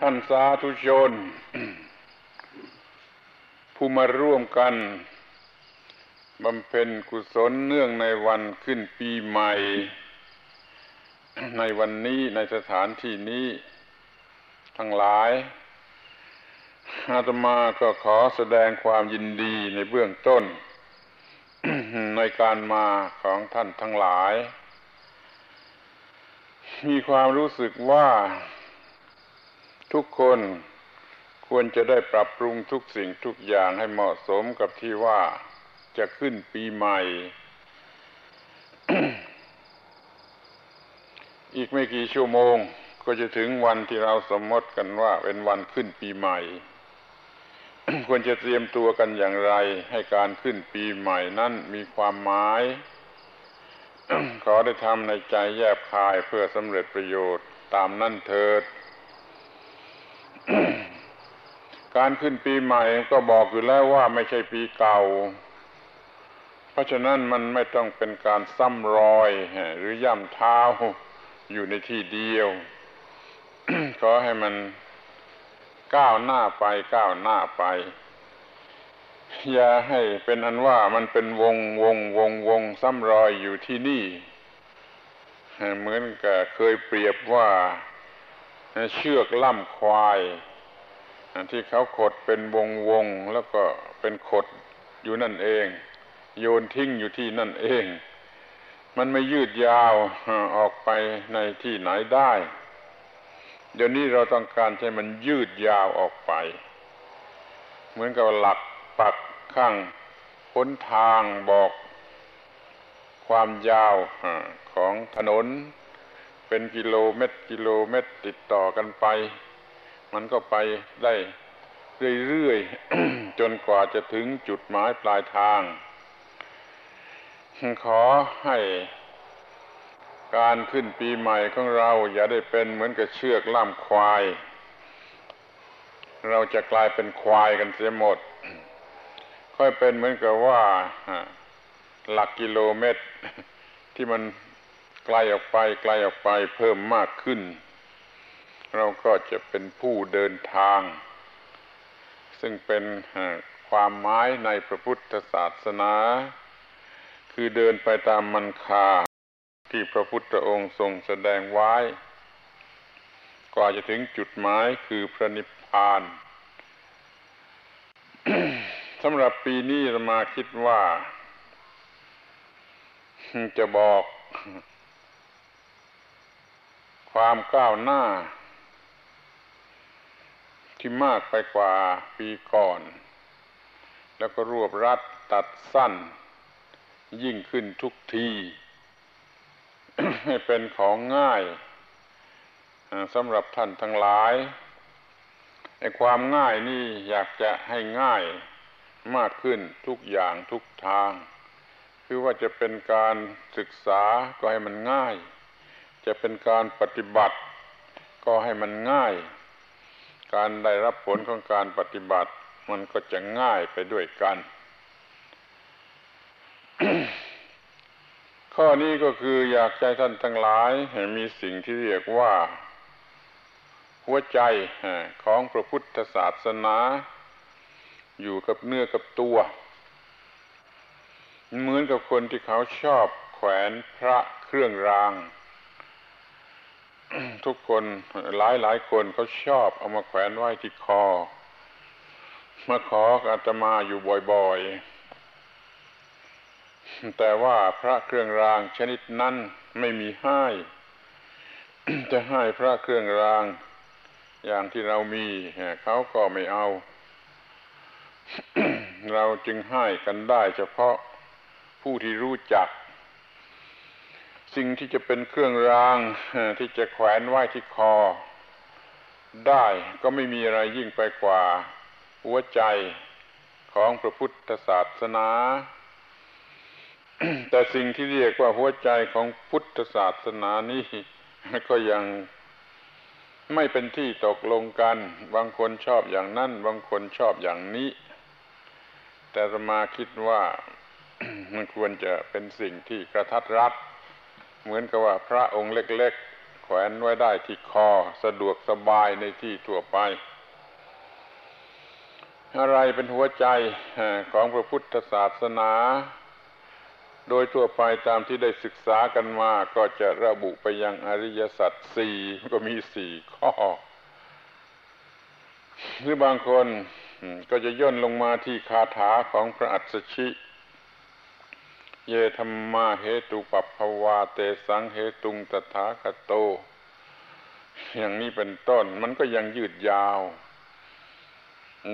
ท่านสาธุชน ผู้มาร่วมกันบำเพ็ญกุศลเนื่องในวันขึ้นปีใหม่ ในวันนี้ในสถานที่นี้ ทั้งหลาย อาตมาก็ขอแสดงความยินดีในเบื้องต้น ในการมาของท่านทั้งหลาย มีความรู้สึกว่า ทุกคนควรจะได้ปรับปรุงทุกสิ่งทุกอย่างให้เหมาะสมกับที่ว่าจะขึ้นปีใหม่ อีกไม่กี่ชั่วโมงก็จะถึงวันที่เราสมมติกันว่าเป็นวันขึ้นปีใหม่ ควรจะเตรียมตัวกันอย่างไร ให้การขึ้นปีใหม่นั้นมีความหมาย ขอได้ทำในใจแยบคายเพื่อสำเร็จประโยชน์ตามนั่นเถิด การขึ้นปีใหม่ก็บอกอยู่แล้วว่าไม่ใช่ปีเก่า เพราะฉะนั้นมันไม่ต้องเป็นการซ้ำรอย หรือย่ำเท้าอยู่ในที่เดียว ขอให้มันก้าวหน้าไปก้าวหน้าไป อย่าให้เป็นอันว่ามันเป็นวงวงวงวงซ้ำรอยอยู่ที่นี่ เหมือนกับเคยเปรียบว่า เชือกล่ำควาย ที่เขาขดเป็นวงวงแล้วก็เป็นขดอยู่นั่นเอง โยนทิ้งอยู่ที่นั่นเอง มันไม่ยืดยาวออกไปในที่ไหนได้ เดี๋ยวนี้เราต้องการให้มันยืดยาวออกไป เหมือนกับหลักปักข้างพ้นทางบอกความยาวของถนน เป็นกิโลเมตรกิโลเมตรติดต่อกันไป มันก็ไปได้เรื่อยๆ จนกว่าจะถึงจุดหมายปลายทาง ขอให้การขึ้นปีใหม่ของเราอย่าได้เป็นเหมือนกับเชือกล่ามควาย เราจะกลายเป็นควายกันเสียหมด ค่อยเป็นเหมือนกับว่าหลักกิโลเมตรที่มัน ไกลออกไปไกลออกไปเพิ่มมากขึ้น เราก็จะเป็นผู้เดินทาง ซึ่งเป็นความหมายในพระพุทธศาสนา คือเดินไปตามมันคาที่พระพุทธองค์ทรงแสดงไว้ กว่าจะถึงจุดหมายคือพระนิพพานสำหรับปีนี้เรามาคิดว่า จะบอก ความก้าวหน้า ที่มากไปกว่าปีก่อน แล้วก็รวบรัดตัดสั้น ยิ่งขึ้นทุกที ให้เป็นของง่ายสำหรับท่านทั้งหลายไอ้ความง่ายนี่อยากจะให้ง่ายมากขึ้นทุกอย่างทุกทาง คือว่าจะเป็นการศึกษาก็ให้มันง่าย จะเป็นการปฏิบัติ ก็ให้มันง่าย การได้รับผลของการปฏิบัติ มันก็จะง่ายไปด้วยกัน ข้อนี้ก็คืออยากใจท่านทั้งหลายให้มีสิ่งที่เรียกว่า หัวใจของพระพุทธศาสนา อยู่กับเนื้อกับตัวเหมือนกับคนที่เขาชอบแขวนพระเครื่องราง ทุกคนหลายหลายคนเขาชอบเอามาแขวนไว้ที่คอ มาขออาตมาอยู่บ่อยๆ แต่ว่าพระเครื่องรางชนิดนั้นไม่มีให้จะให้พระเครื่องราง อย่างที่เรามีเขาก็ไม่เอา เราจึงให้กันได้เฉพาะผู้ที่รู้จัก สิ่งที่จะเป็นเครื่องรางที่จะแขวนไว้ที่คอ ได้ก็ไม่มีอะไรยิ่งไปกว่า หัวใจของพระพุทธศาสนา แต่สิ่งที่เรียกว่าหัวใจของพุทธศาสนานี้ก็ยังไม่เป็นที่ตกลงกัน บางคนชอบอย่างนั้น บางคนชอบอย่างนี้ แต่สมาคิดว่ามันควรจะเป็นสิ่งที่กระทัดรัด เหมือนกับว่าพระองค์เล็กๆ แขวนไว้ได้ที่คอสะดวกสบายในที่ทั่วไป อะไรเป็นหัวใจของพระพุทธศาสนา โดยทั่วไปตามที่ได้ศึกษากันมาก็จะระบุไปยังอริยสัจสี่ก็มีสี่ข้อ หรือบางคนก็จะย่นลงมาที่คาถาของพระอัศชิ เยธรรมาเหตุปัปภวาเตสังเหตุงตถาคโต อย่างนี้เป็นต้นมันก็ยังยืดยาว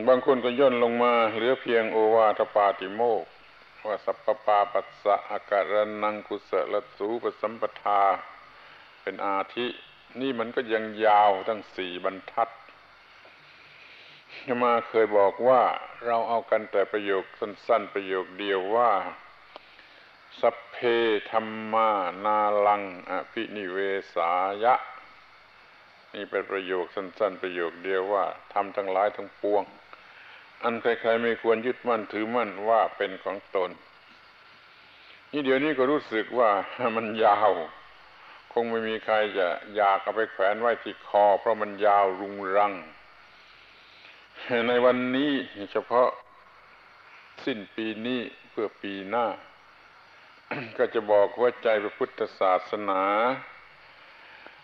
บางคนก็ย่นลงมาเหลือเพียงโอวาทปาติโมกว่าสัพปปาปัสสะอาการนังกุสลสูปสัมปทา เป็นอาทิ นี่มันก็ยังยาวทั้งสี่บรรทัดมาเคยบอกว่าเราเอากันแต่ประโยคสั้น ๆ ประโยคเดียวว่า สัพเพธรรมานาลังอภินิเวสายะ นี่เป็นประโยคสั้น ๆ ประโยคเดียวว่าทำทั้งหลายทั้งปวง อันใครๆไม่ควรยึดมั่นถือมั่นว่าเป็นของตน นี่เดี๋ยวนี้ก็รู้สึกว่ามันยาว คงไม่มีใครจะอยากเอาไปแขวนไว้ที่คอ เพราะมันยาวรุงรัง ในวันนี้เฉพาะสิ้นปีนี้เพื่อปีหน้า ก็จะบอกว่าใจพระพุทธศาสนา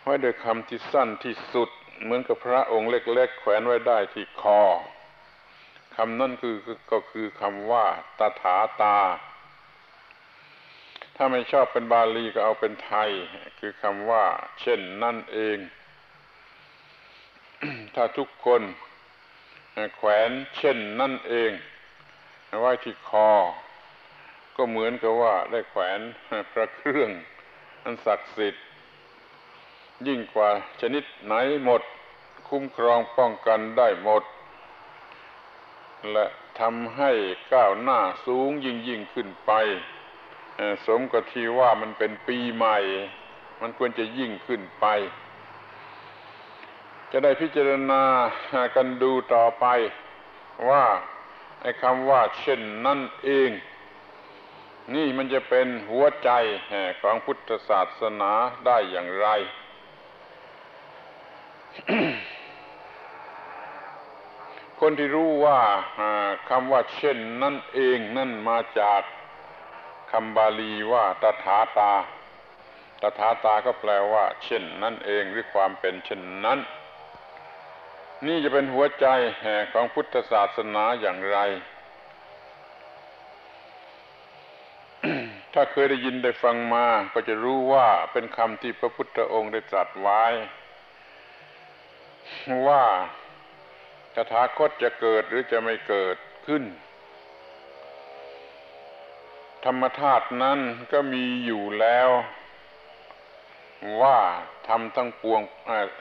ไว้โดยคำที่สั้นที่สุด เหมือนกับพระองค์เล็ก ๆ แขวนไว้ได้ที่คอคำนั่นคือก็คือคำว่าตถาตา ถ้าไม่ชอบเป็นบาลีก็เอาเป็นไทย คือคำว่า เช่นนั่นเอง ถ้าทุกคนแขวนเช่นนั่นเองไว้ที่คอ ก็เหมือนกับว่าได้แขวนพระเครื่องอันศักดิ์สิทธิ์ ยิ่งกว่าชนิดไหนหมด คุ้มครองป้องกันได้หมด และทำให้ก้าวหน้าสูงยิ่งยิ่งขึ้นไป สมกับที่ว่ามันเป็นปีใหม่ มันควรจะยิ่งขึ้นไป จะได้พิจารณากันดูต่อไปว่าไอ้คำว่าเช่นนั่นเอง นี่มันจะเป็นหัวใจของพุทธศาสนาได้อย่างไร คนที่รู้ว่าคำว่าเช่นนั่นเองนั่นมาจากคำบาลีว่าตถาตา ตถาตาก็แปลว่า เช่นนั่นเองหรือความเป็นเช่นนั้น นี่จะเป็นหัวใจแห่ของพุทธศาสนาอย่างไร ถ้าเคยได้ยินได้ฟังมา ก็จะรู้ว่าเป็นคำที่พระพุทธองค์ได้ตรัสไว้ ว่าตถาคตจะเกิดหรือจะไม่เกิดขึ้น ธรรมธาตุนั้นก็มีอยู่แล้ว ว่าทำทั้งปวง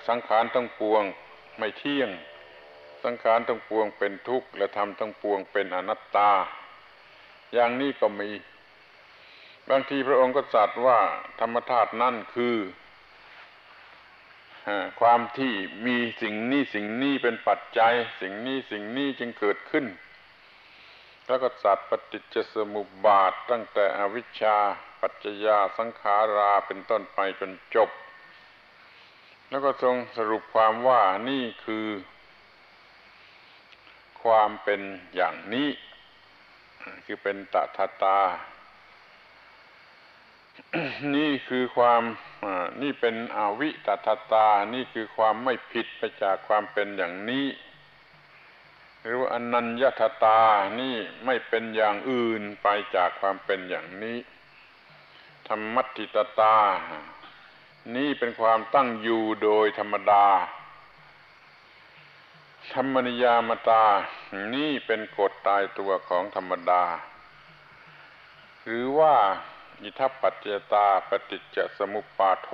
สังขารทั้งปวงไม่เที่ยง สังขารทั้งปวงเป็นทุกข์และทำทั้งปวงเป็นอนัตตา อย่างนี้ก็มี บางทีพระองค์ก็ตรัสว่าธรรมธาตุนั่นคือความที่มีสิ่งนี้สิ่งนี้เป็นปัจจัย สิ่งนี้สิ่งนี้จึงเกิดขึ้น แล้วก็สัตว์ปฏิจจสมุปบาทตั้งแต่อวิชชา ปัจจยาสังขาราเป็นต้นไปจนจบ แล้วก็ทรงสรุปความว่านี่คือ ความเป็นอย่างนี้ คือเป็นตถาตา นี่คือความนี่เป็นอวิตตตา นี่คือความไม่ผิดไปจากความเป็นอย่างนี้ หรือว่าอนัญญาตา นี่ไม่เป็นอย่างอื่นไปจากความเป็นอย่างนี้ ธรรมัติตตา นี่เป็นความตั้งอยู่โดยธรรมดา ธรรมนิยามตา นี่เป็นกฎตายตัวของธรรมดา หรือว่า อิทัปปัจเจตาปฏิจจสมุปปาโท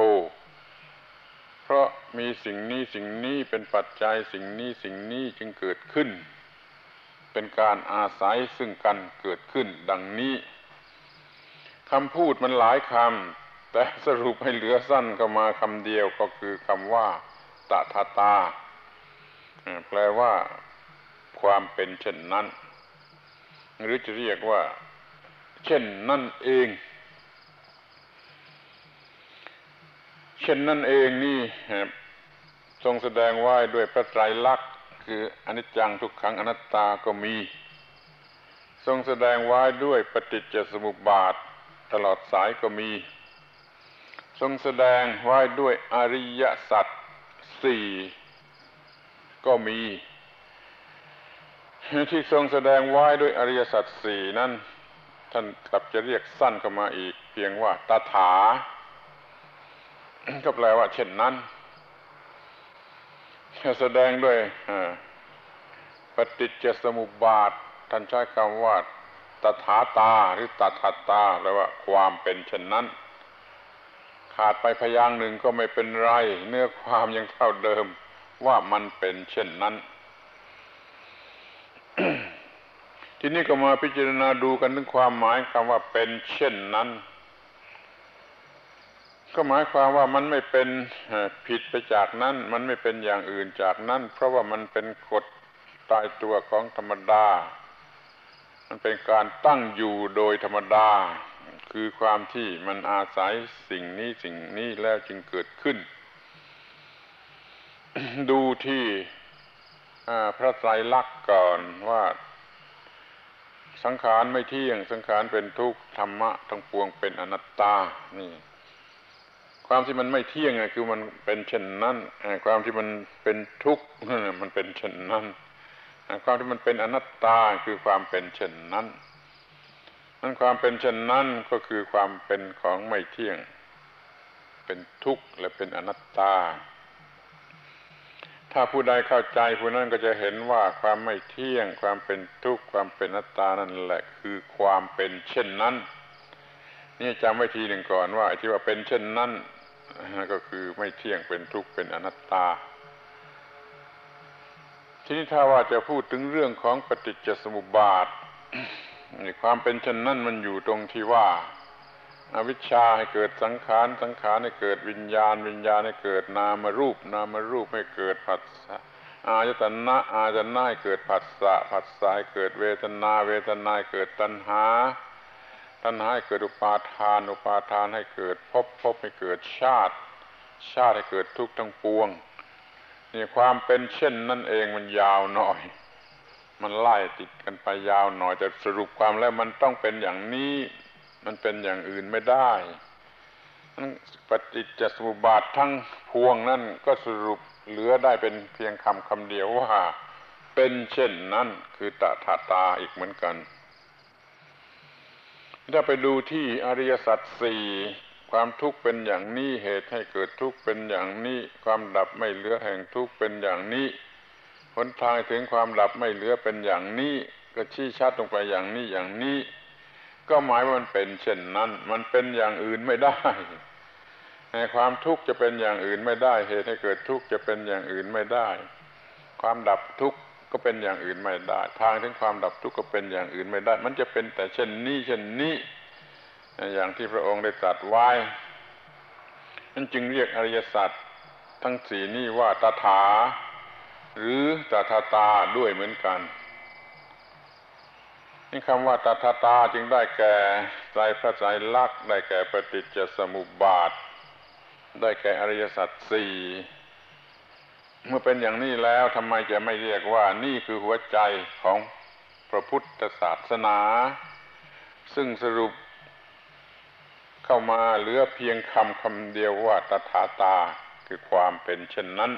เพราะมีสิ่งนี้สิ่งนี้เป็นปัจจัยสิ่งนี้สิ่งนี้จึงเกิดขึ้น เป็นการอาศัยซึ่งกันเกิดขึ้นดังนี้คำพูดมันหลายคำแต่สรุปให้เหลือสั้นเข้ามาคำเดียวก็คือคำว่าตถาตา แปลว่า ความเป็นเช่นนั้น หรือจะเรียกว่า เช่นนั่นเอง เช่นนั่นเองนี่ทรงแสดงไว้ด้วยพระไตรลักษณ์คืออนิจจังทุกขังอนัตตาก็มี ทรงแสดงไว้ด้วยปฏิจจสมุปบาทตลอดสายก็มี ทรงแสดงไว้ด้วยอริยสัจสี่ก็มี ที่ทรงแสดงไว้ด้วยอริยสัจสี่นั้นท่านกลับจะเรียกสั้นเข้ามาอีก เพียงว่าตถา ก็แปลว่า เช่นนั้นแสดงด้วยปฏิจจสมุปบาท ท่านใช้คำว่าตถาตาหรือตถาตาแปลว่าความเป็นเช่นนั้น ขาดไปพยางหนึ่งก็ไม่เป็นไร เนื้อความยังเท่าเดิมว่ามันเป็นเช่นนั้น ทีนี้ก็มาพิจารณาดูกันถึงความหมายคำว่าเป็นเช่นนั้น ก็หมายความว่ามันไม่เป็นผิดไปจากนั้น มันไม่เป็นอย่างอื่นจากนั้น เพราะว่ามันเป็นกฎตายตัวของธรรมดา มันเป็นการตั้งอยู่โดยธรรมดา คือความที่มันอาศัยสิ่งนี้สิ่งนี้แล้วจึงเกิดขึ้น ดูที่พระไตรลักษณ์ก่อนว่าสังขารไม่เที่ยงสังขารเป็นทุกข์ธรรมะทั้งปวงเป็นอนัตตานี่ ความที่มันไม่เที่ยงคือมันเป็นเช่นนั้นความที่มันเป็นทุกข์มันเป็นเช่นนั้นความที่มันเป็นอนัตตาคือความเป็นเช่นนั้นนั้นความเป็นเช่นนั้นก็คือความเป็นของไม่เที่ยง เป็นทุกข์และเป็นอนัตตา ถ้าผู้ใดเข้าใจผู้นั้นก็จะเห็นว่าความไม่เที่ยง ความเป็นทุกข์ความเป็นอนัตตานั่นแหละ คือความเป็นเช่นนั้น นี่จำไว้ทีหนึ่งก่อนว่าที่ว่าเป็นเช่นนั้น ก็คือไม่เที่ยงเป็นทุกข์เป็นอนัตตา ทีนี้ถ้าว่าจะพูดถึงเรื่องของปฏิจจสมุปบาทความเป็นเช่นนั้นมันอยู่ตรงที่ว่าอาวิชชาให้เกิดสังขารสังขารให้เกิดวิญญาณ วิญญาณให้เกิดนามรูป นามรูปให้เกิดผัสสะอายตนะอายตนะให้เกิดผัสสะผัสสะให้เกิดเวทนา เวทนาให้เกิดตัณหา ตัณหาให้เกิดอุปาทาน อุปาทานให้เกิดพภพบให้เกิดชาติ ชาติให้เกิดทุกข์ทั้งปวงนี่ความเป็นเช่นนั่นเองมันยาวหน่อย มันไล่ติดกันไปยาวหน่อยแต่สรุปความแล้วมันต้องเป็นอย่างนี้ มันเป็นอย่างอื่นไม่ได้ปฏิจจสมุปบาททั้งพวงนั่นก็สรุปเหลือได้เป็นเพียงคำคำเดียวว่า เป็นเช่นนั้นคือตถาตาอีกเหมือนกัน ถ้าไปดูที่อริยสัจสี่ความทุกข์เป็นอย่างนี้เหตุให้เกิดทุกข์เป็นอย่างนี้ ความดับไม่เหลือแห่งทุกข์เป็นอย่างนี้หนทางถึงความดับไม่เหลือเป็นอย่างนี้ ก็ชี้ชัดลงไปอย่างนี้อย่างนี้ ก็หมายว่ามันเป็นเช่นนั้น มันเป็นอย่างอื่นไม่ได้ความทุกข์จะเป็นอย่างอื่นไม่ได้ เหตุให้เกิดทุกข์จะเป็นอย่างอื่นไม่ได้ ความดับทุกข์ ก็เป็นอย่างอื่นไม่ได้ ทางถึงความดับทุกข์ก็เป็นอย่างอื่นไม่ได้ มันจะเป็นแต่เช่นนี้เช่นนี้อย่างที่พระองค์ได้ตรัสไว้นั่นจึงเรียกอริยสัจทั้งสี่นี้ว่าตถา หรือตถาตาด้วยเหมือนกันนี่คำว่าตถาตาจึงได้แก่ใจพระใจลักษณ์ได้แก่ปฏิจจสมุปบาท ได้แก่อริยสัจสี่ เมื่อเป็นอย่างนี้แล้วทำไมจะไม่เรียกว่านี่คือหัวใจของพระพุทธศาสนา ซึ่งสรุปเข้ามาเหลือเพียงคำคำเดียวว่าตถาตาคือความเป็นเช่นนั้น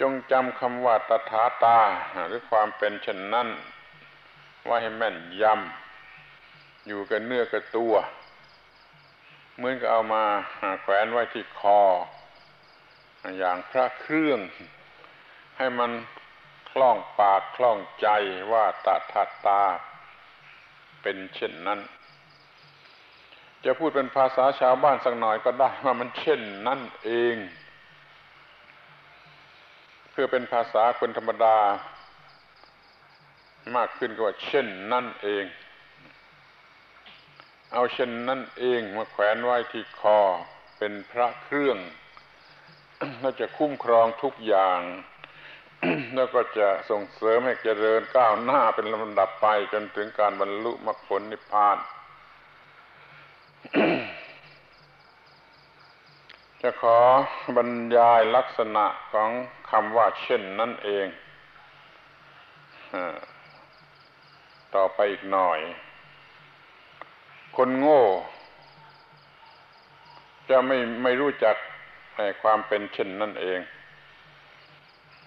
จงจำคำว่าตถาตาหรือความเป็นเช่นนั้น ว่าให้แม่นยำอยู่กับเนื้อกับตัว เหมือนกับเอามาแขวนไว้ที่คอ อย่างพระเครื่อง ให้มันคล่องปากคล่องใจว่าตถาตา เป็นเช่นนั้น จะพูดเป็นภาษาชาวบ้านสักหน่อยก็ได้ว่ามันเช่นนั่นเอง เพื่อเป็นภาษาคนธรรมดา มากขึ้นก็ว่าเช่นนั่นเอง เอาเช่นนั่นเองมาแขวนไว้ที่คอเป็นพระเครื่อง ก็จะคุ้มครองทุกอย่าง แล้วก็จะส่งเสริมให้เจริญก้าวหน้าเป็นลำดับไปจนถึงการบรรลุมรรคผลนิพพานจะขอบรรยายลักษณะของคำว่าเช่นนั่นเอง ต่อไปอีกหน่อย คนโง่ จะไม่ไม่รู้จัก ความเป็นเช่นนั่นเอง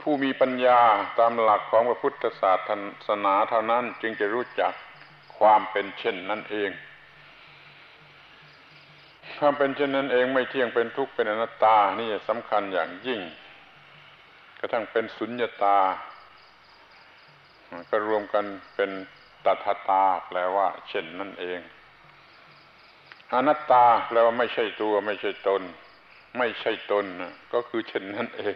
ผู้มีปัญญาตามหลักของพระพุทธศาสนาเท่านั้นจึงจะรู้จักความเป็นเช่นนั่นเองความเป็นเช่นนั้นเองไม่เที่ยงเป็นทุกข์เป็นอนัตตา นี่สำคัญอย่างยิ่ง กระทั่งเป็นสุญญตา ก็รวมกันเป็นตัทตาแปลว่า เช่นนั่นเองอนัตตาแปลว่าไม่ใช่ตัวไม่ใช่ตน ไม่ใช่ตนก็คือเช่นนั่นเอง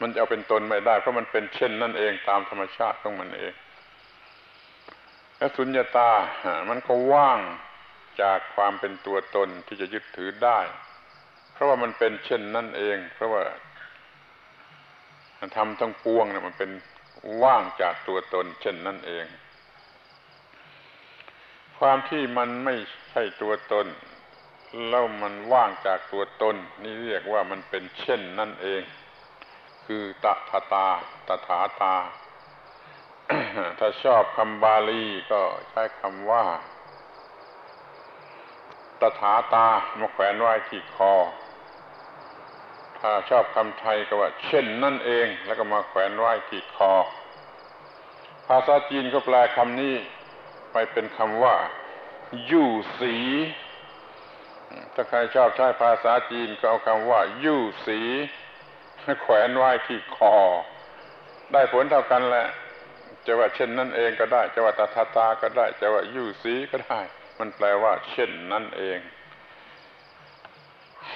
มันจะเอาเป็นตนไม่ได้ เพราะมันเป็นเช่นนั่นเองตามธรรมชาติของมันเอง และสุญญตา มันก็ว่างจากความเป็นตัวตนที่จะยึดถือได้ เพราะว่ามันเป็นเช่นนั่นเอง เพราะว่าทำทั้งปวงเนี่ยมันเป็นว่างจากตัวตน เช่นนั่นเอง ความที่มันไม่ใช่ตัวตน แล้วมันว่างจากตัวตน นี่เรียกว่ามันเป็นเช่นนั่นเอง คือตถาตาตถาตา ถ้าชอบคำบาลีก็ใช้คำว่า ตถาตามาแขวนไว้ที่คอ ถ้าชอบคำไทยก็ว่า เช่นนั่นเอง แล้วก็มาแขวนไว้ที่คอ ภาษาจีนก็แปลคำนี้ไปเป็นคำว่ายู่สี ถ้าใครชอบใช้ภาษาจีนก็เอาคำว่า ยู่สีแขวนไว้ที่คอ ได้ผลเท่ากันแหละจะว่าเช่นนั่นเองก็ได้จะว่าตถาตาก็ได้จะว่ายู่สีก็ได้ มันแปลว่า เช่นนั่นเอง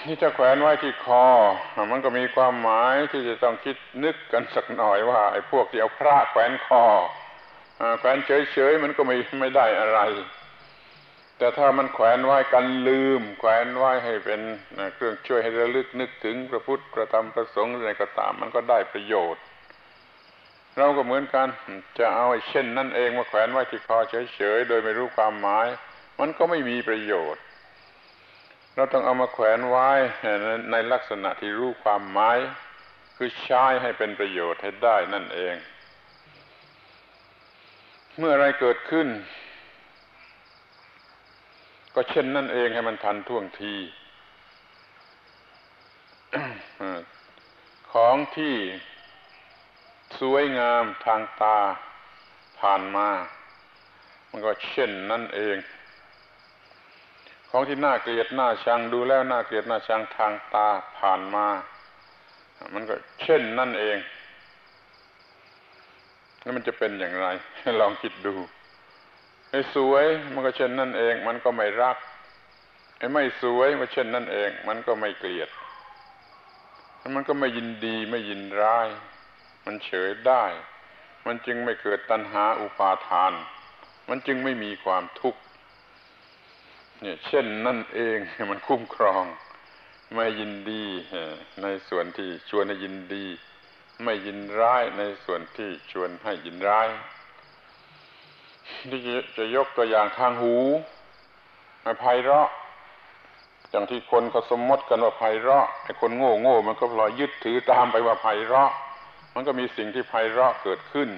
นี่จะแขวนไว้ที่คอ มันก็มีความหมายที่จะต้องคิดนึกกันสักหน่อยว่าไอ้พวกที่เอาพระแขวนคอแขวนเฉยๆมันก็ไม่ไม่ได้อะไร แต่ถ้ามันแขวนไว้กันลืม แขวนไว้ให้เป็นเครื่องช่วยให้ระลึกนึกถึงพระพุทธพระธรรมพระสงฆ์อะไรก็ตาม มันก็ได้ประโยชน์ เราก็เหมือนกันจะเอาเช่นนั่นเองมาแขวนไว้ที่คอเฉยๆโดยไม่รู้ความหมาย มันก็ไม่มีประโยชน์ เราต้องเอามาแขวนไว้ในลักษณะที่รู้ความหมาย คือใช้ให้เป็นประโยชน์ให้ได้นั่นเอง เมื่ออะไรเกิดขึ้น ก็เช่นนั่นเองให้มันทันท่วงทีของที่สวยงามทางตาผ่านมา มันก็เช่นนั่นเอง ของที่น่าเกลียดน่าชังดูแล้วน่าเกลียดน่าชังทางตาผ่านมา มันก็เช่นนั่นเอง แล้วมันจะเป็นอย่างไรลองคิดดู ไอ้สวยมันก็เช่นนั่นเอง มันก็ไม่รัก ไอ้ไม่สวยมันเช่นนั่นเอง มันก็ไม่เกลียด มันก็ไม่ยินดีไม่ยินร้าย มันเฉยได้ มันจึงไม่เกิดตัณหาอุปาทาน มันจึงไม่มีความทุกข์เนี่ยเช่นนั่นเองมันคุ้มครอง ไม่ยินดีในส่วนที่ชวนให้ยินดี ไม่ยินร้ายในส่วนที่ชวนให้ยินร้าย ที่จะยกตัวอย่างทางหูไพเราะ อย่างที่คนเขาสมมติกันว่าไพเราะไอ้คนโง่โง่มันก็พลอยยึดถือตามไปว่าไพเราะ มันก็มีสิ่งที่ไพเราะเกิดขึ้น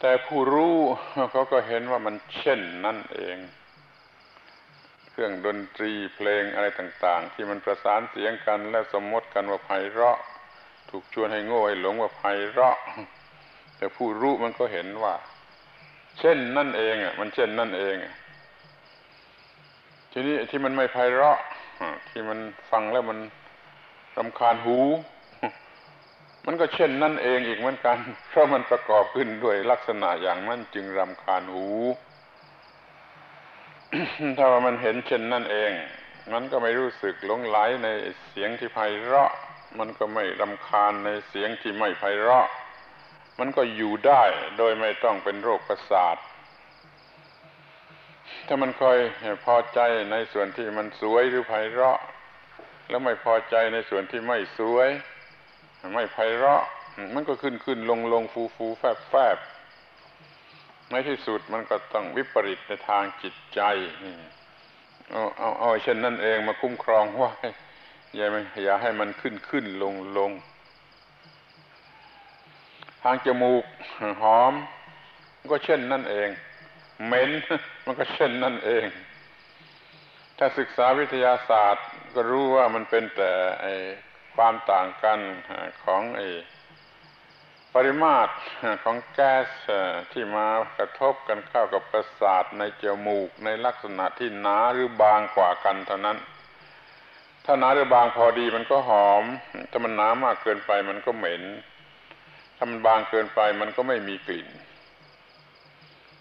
แต่ผู้รู้เขาก็เห็นว่ามันเช่นนั่นเอง เครื่องดนตรีเพลงอะไรต่าง ๆ ที่มันประสานเสียงกันและสมมติกันว่าไพเราะ ถูกชวนให้โง่ให้หลงว่าไพเราะ แต่ผู้รู้มันก็เห็นว่า เช่นนั่นเองอะมันเช่นนั่นเอง ทีนี้ที่มันไม่ไพเราะที่มันฟังแล้วมันรำคาญหู มันก็เช่นนั่นเองอีกเหมือนกัน เพราะมันประกอบขึ้นด้วยลักษณะอย่างนั้นจึงรำคาญหู ถ้าว่ามันเห็นเช่นนั่นเอง มันก็ไม่รู้สึกหลงไหลในเสียงที่ไพเราะ มันก็ไม่รำคาญในเสียงที่ไม่ไพเราะ มันก็อยู่ได้โดยไม่ต้องเป็นโรคประสาท ถ้ามันคอยพอใจในส่วนที่มันสวยหรือไพเราะ แล้วไม่พอใจในส่วนที่ไม่สวย ไม่ไพเราะ มันก็ขึ้นขึ้นลงลงฟูฟูแฟบแฟบในที่สุดมันก็ต้องวิปริตในทางจิตใจเอาเอาเอาเช่นนั่นเองมาคุ้มครองไว้อย่าอย่าให้มันขึ้นขึ้นลงลงางจมูกหอมก็เช่นนั่นเองเหม็นมันก็เช่นนั่นเอง ถ้าศึกษาวิทยาศาสตร์ ก็รู้ว่ามันเป็นแต่ไอความต่างกันของไอปริมาตรของแก๊สที่มากระทบกันเข้ากับประสาทในจมูกในลักษณะที่หนาหรือบางกว่ากันเท่านั้น ถ้าหนาหรือบางพอดีมันก็หอม ถ้ามันหนามากเกินไปมันก็เหม็น ถ้ามันบางเกินไปมันก็ไม่มีกลิ่น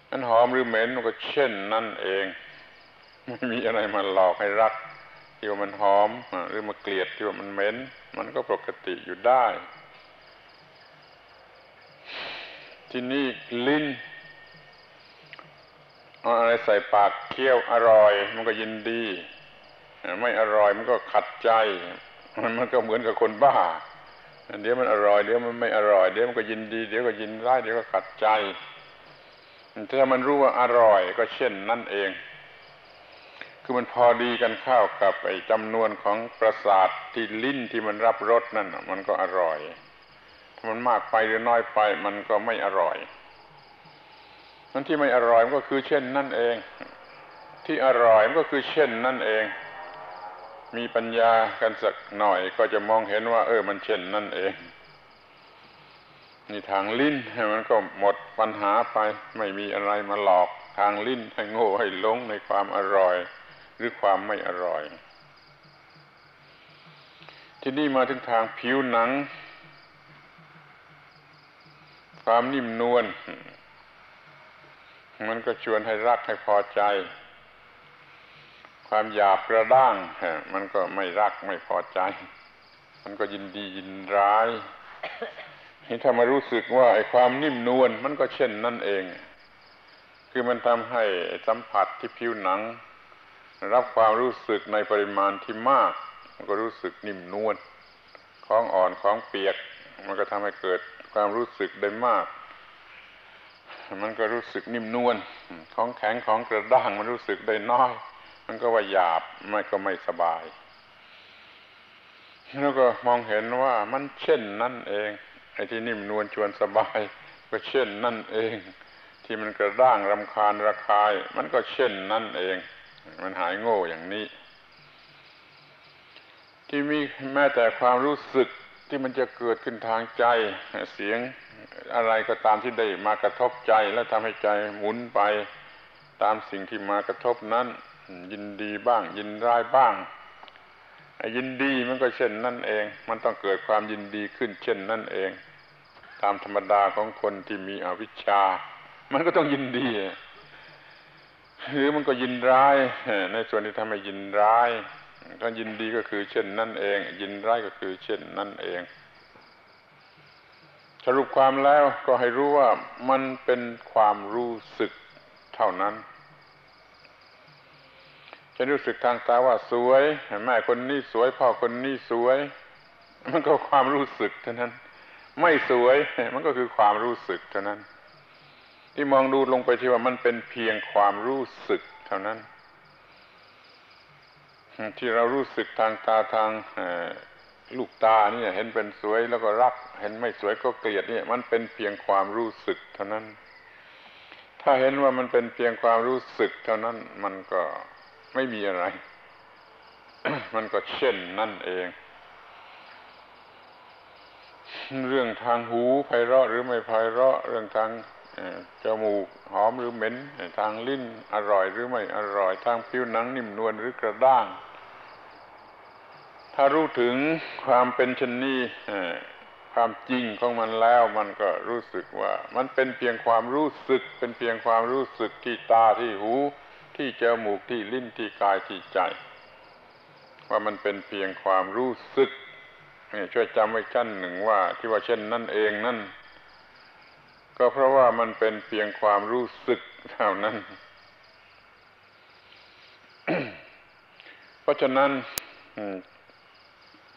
มันหอมหรือเหม็นมันก็เช่นนั่นเอง ไม่มีอะไรมาหลอกให้รักที่ว่ามันหอมหรือมาเกลียดที่ว่ามันเหม็นมันก็ปกติอยู่ได้ ที่นี่ลิ้นเอาอะไรใส่ปากเคี้ยวอร่อย มันก็ยินดี ไม่อร่อยมันก็ขัดใจ มันก็เหมือนกับคนบ้า เดี๋ยวมันอร่อยเดี๋ยวมันไม่อร่อยเดี๋ยวมันก็ยินดีเดี๋ยวก็ยินร้ายเดี๋ยวก็ขัดใจถ้ามันรู้ว่าอร่อยก็เช่นนั่นเอง คือมันพอดีกันเข้ากับไอ้จำนวนของประสาทที่ลิ้นที่มันรับรสนั่นมันก็อร่อยมันมากไปหรือน้อยไปมันก็ไม่อร่อยนั่นที่ไม่อร่อยมันก็คือเช่นนั่นเอง ที่อร่อยมันก็คือเช่นนั่นเอง มีปัญญากันสักหน่อยก็จะมองเห็นว่า เออ มันเช่นนั่นเองนี่ทางลิ้นมันก็หมดปัญหาไป ไม่มีอะไรมาหลอกทางลิ้นให้โง่ให้ลงในความอร่อย หรือความไม่อร่อย ที่นี่มาถึงทางผิวหนัง ความนิ่มนวลมันก็ชวนให้รักให้พอใจ ความหยาบกระด้างมันก็ไม่รักไม่พอใจ มันก็ยินดียินร้ายนี่ถ้ามารู้สึกว่าไอ้ความนิ่มนวลมันก็เช่นนั่นเอง คือมันทำให้สัมผัสที่ผิวหนัง รับความรู้สึกในปริมาณที่มาก มันก็รู้สึกนิ่มนวลของอ่อนของเปียก มันก็ทำให้เกิดความรู้สึกได้มาก มันก็รู้สึกนิ่มนวลของแข็งของกระด้างมันรู้สึกได้น้อย มันก็ว่าหยาบมันก็ไม่สบาย แล้วก็มองเห็นว่ามันเช่นนั่นเองไอ้ที่นิ่มนวลชวนสบาย ก็เช่นนั่นเอง ที่มันกระด้างรำคาญระคาย มันก็เช่นนั่นเอง มันหายโง่อย่างนี้ ที่มีแม้แต่ความรู้สึกที่มันจะเกิดขึ้นทางใจ เสียงอะไรก็ตามที่ได้มากระทบใจแล้วทำให้ใจหมุนไปตามสิ่งที่มากระทบนั้น ยินดีบ้าง ยินร้ายบ้างยินดีมันก็เช่นนั่นเอง มันต้องเกิดความยินดีขึ้นเช่นนั่นเอง ตามธรรมดาของคนที่มีอวิชชา มันก็ต้องยินดีหรือมันก็ยินร้าย ในส่วนที่ทำให้ยินร้ายถ้ายินดีก็คือเช่นนั่นเอง ยินร้ายก็คือเช่นนั่นเอง สรุปความแล้วก็ให้รู้ว่ามันเป็นความรู้สึกเท่านั้น จะรู้สึกทางตาว่าสวย แม่คนนี้สวย พ่อคนนี้สวย มันก็ความรู้สึกเท่านั้น ไม่สวยมันก็คือความรู้สึกเท่านั้น ที่มองดูลงไปที่ว่ามันเป็นเพียงความรู้สึกเท่านั้น ที่เรารู้สึกทางตาทางลูกตาเนี่ยเห็นเป็นสวยแล้วก็รัก เห็นไม่สวยก็เกลียดเนี่ย มันเป็นเพียงความรู้สึกเท่านั้น ถ้าเห็นว่ามันเป็นเพียงความรู้สึกเท่านั้นมันก็ ไม่มีอะไร มันก็เช่นนั่นเอง เรื่องทางหูไพเราะหรือไม่ไพเราะ เรื่องทางจมูกหอมหรือเหม็น ทางลิ้นอร่อยหรือไม่อร่อย ทางผิวหนังนิ่มนวลหรือกระด้าง ถ้ารู้ถึงความเป็นชนนี้ความจริงของมันแล้วมันก็รู้สึกว่า มันเป็นเพียงความรู้สึก เป็นเพียงความรู้สึกที่ตาที่หู ที่จมูกที่ลิ้นที่กายที่ใจ ว่ามันเป็นเพียงความรู้สึกช่วยจำไว้ชั้นหนึ่งว่า ที่ว่าเช่นนั่นเองนั่น ก็เพราะว่ามันเป็นเพียงความรู้สึกเท่านั้น เพราะฉะนั้น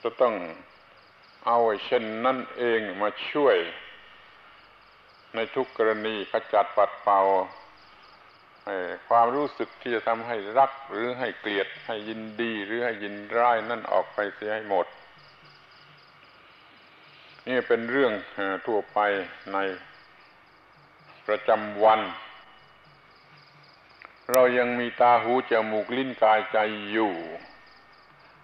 จะต้องเอาเช่นนั่นเองมาช่วย ในทุกกรณีขจัดปัดเป่า ความรู้สึกที่จะทำให้รักหรือให้เกลียดให้ยินดีหรือให้ยินร้ายนั่นออกไปเสียให้หมด นี่เป็นเรื่องทั่วไปในประจำวัน เรายังมีตาหูจมูกลิ้นกายใจอยู่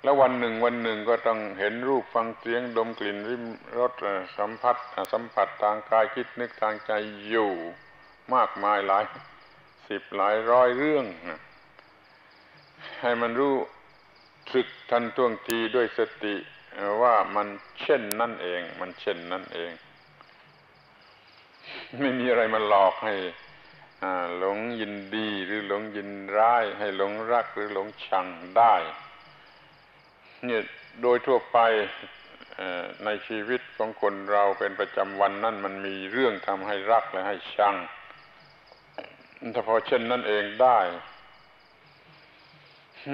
แล้ววันหนึ่งวันหนึ่งก็ต้องเห็นรูปฟังเสียงดมกลิ่นริมรสสัมผัสสัมผัสทางกายคิดนึกทางใจอยู่ มากมายหลาย สิบหลายร้อยเรื่อง ให้มันรู้สึกทันท่วงทีด้วยสติว่ามันเช่นนั่นเอง มันเช่นนั่นเอง ไม่มีอะไรมาหลอกให้หลงยินดีหรือหลงยินร้าย ให้หลงรักหรือหลงชังได้เนี่ยโดยทั่วไปในชีวิตของคนเราเป็นประจำวันนั่นมันมีเรื่องทำให้รักและให้ชัง ถ้าพอเช่นนั้นเองได้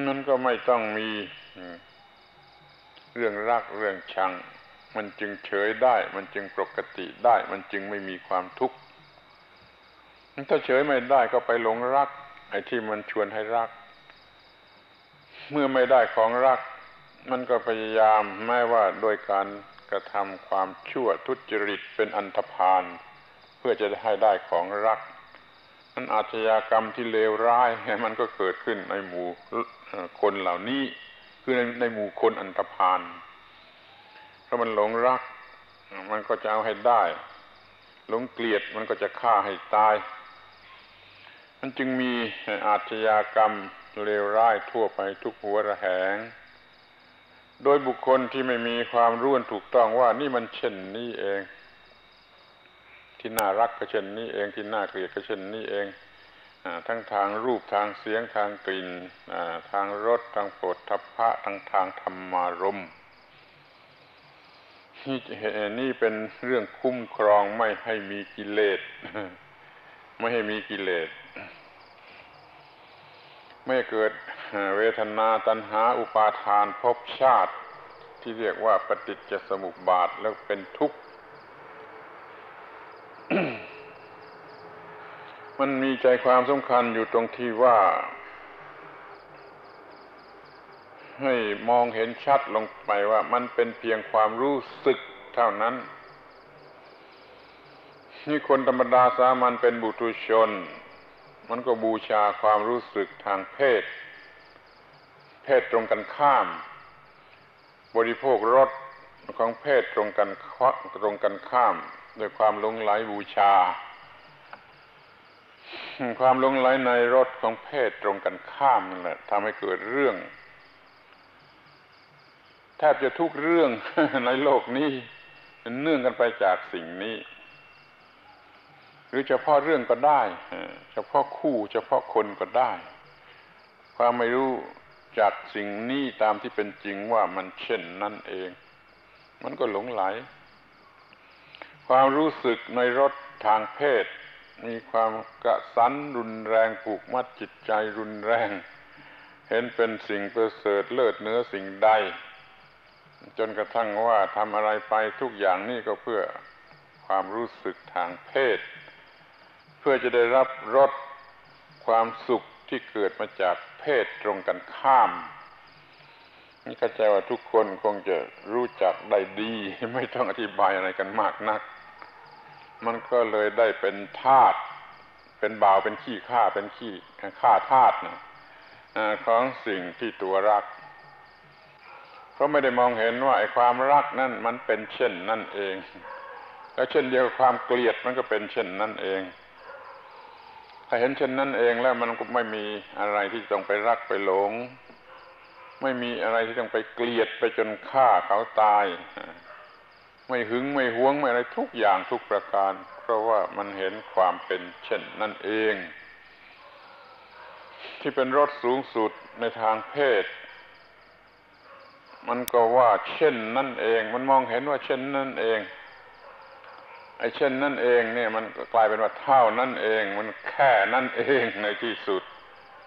นั้นก็ไม่ต้องมี เรื่องรักเรื่องชัง มันจึงเฉยได้ มันจึงปกติได้ มันจึงไม่มีความทุกข์ถ้าเฉยไม่ได้ก็ไปหลงรัก ไอ้ที่มันชวนให้รัก เมื่อไม่ได้ของรัก มันก็พยายามแม้ว่าโดยการกระทำความชั่วทุจริตเป็นอันธพาลเพื่อจะให้ได้ของรักันอาชญากรรมที่เลวร้าย มันก็เกิดขึ้นในหมู่คนเหล่านี้ คือในในหมู่คนอันธพาลเพรามันหลงรัก มันก็จะเอาให้ได้ หลงเกลียดมันก็จะฆ่าให้ตาย มันจึงมีอาชญากรรมเลวร้ายทั่วไปทุกหัวระแหง โดยบุคคลที่ไม่มีความรู้ถูกต้องว่านี่มันเช่นนี้เอง ที่น่ารักก็เช่นนี้เองที่น่าเกลียดก็เช่นนี้เองอทั้งทางรูปทางเสียงทางกลิ่นทางรสทางโผฏฐัพพะทางทางธรรมารมนี่นี่เป็นเรื่องคุ้มครองไม่ให้มีกิเลสไม่ให้มีกิเลสไม่เกิดเวทนาตัณหาอุปาทานภพชาติ ที่เรียกว่าปฏิจจสมุปบาทแล้วเป็นทุกข์ มันมีใจความสำคัญอยู่ตรงที่ว่า ให้มองเห็นชัดลงไปว่ามันเป็นเพียงความรู้สึกเท่านั้น นี่คนธรรมดาสามัญเป็นบุตุชน มันก็บูชาความรู้สึกทางเพศ เพศตรงกันข้าม บริโภครสของเพศตรงกันตรงกันข้าม ด้วยความลงไหลบูชา ความลงไหลในรถของเพศตรงกันข้ามนั่นแหละทำให้เกิดเรื่อง แทบจะทุกเรื่องในโลกนี้เนื่องกันไปจากสิ่งนี้ หรือเฉพาะเรื่องก็ได้เฉพาะคู่เฉพาะคนก็ได้ ความไม่รู้จากสิ่งนี้ตามที่เป็นจริงว่ามันเช่นนั่นเอง มันก็หลงไหล ความรู้สึกในรสทางเพศ มีความกระสันรุนแรงผูกมัดจิตใจรุนแรง เห็นเป็นสิ่งประเสริฐเลิศเนื้อสิ่งใด จนกระทั่งว่าทำอะไรไปทุกอย่างนี่ก็เพื่อความรู้สึกทางเพศ เพื่อจะได้รับรสความสุขที่เกิดมาจากเพศตรงกันข้าม นี่เข้าใจว่าทุกคนคงจะรู้จักได้ดี ไม่ต้องอธิบายอะไรกันมากนัก มันก็เลยได้เป็นธาตุเป็นบ่าวเป็นขี้ข้าเป็นขี้ข้าธาตุนะของสิ่งที่ตัวรัก เพราะไม่ได้มองเห็นว่าไอ้ความรักนั่นมันเป็นเช่นนั่นเอง แล้วเช่นเดียวกับความเกลียดมันก็เป็นเช่นนั่นเอง ถ้าเห็นเช่นนั้นเองแล้วมันก็ไม่มีอะไรที่ต้องไปรักไปหลง ไม่มีอะไรที่ต้องไปเกลียดไปจนฆ่าเขาตาย ไม่หึงไม่หวงไม่อะไรทุกอย่างทุกประการ เพราะว่ามันเห็นความเป็นเช่นนั่นเอง ที่เป็นรสสูงสุดในทางเพศ มันก็ว่าเช่นนั่นเอง มันมองเห็นว่าเช่นนั่นเองไอ้เช่นนั่นเองเนี่ยมันกลายเป็นว่าเท่านั่นเอง มันแค่นั่นเองในที่สุด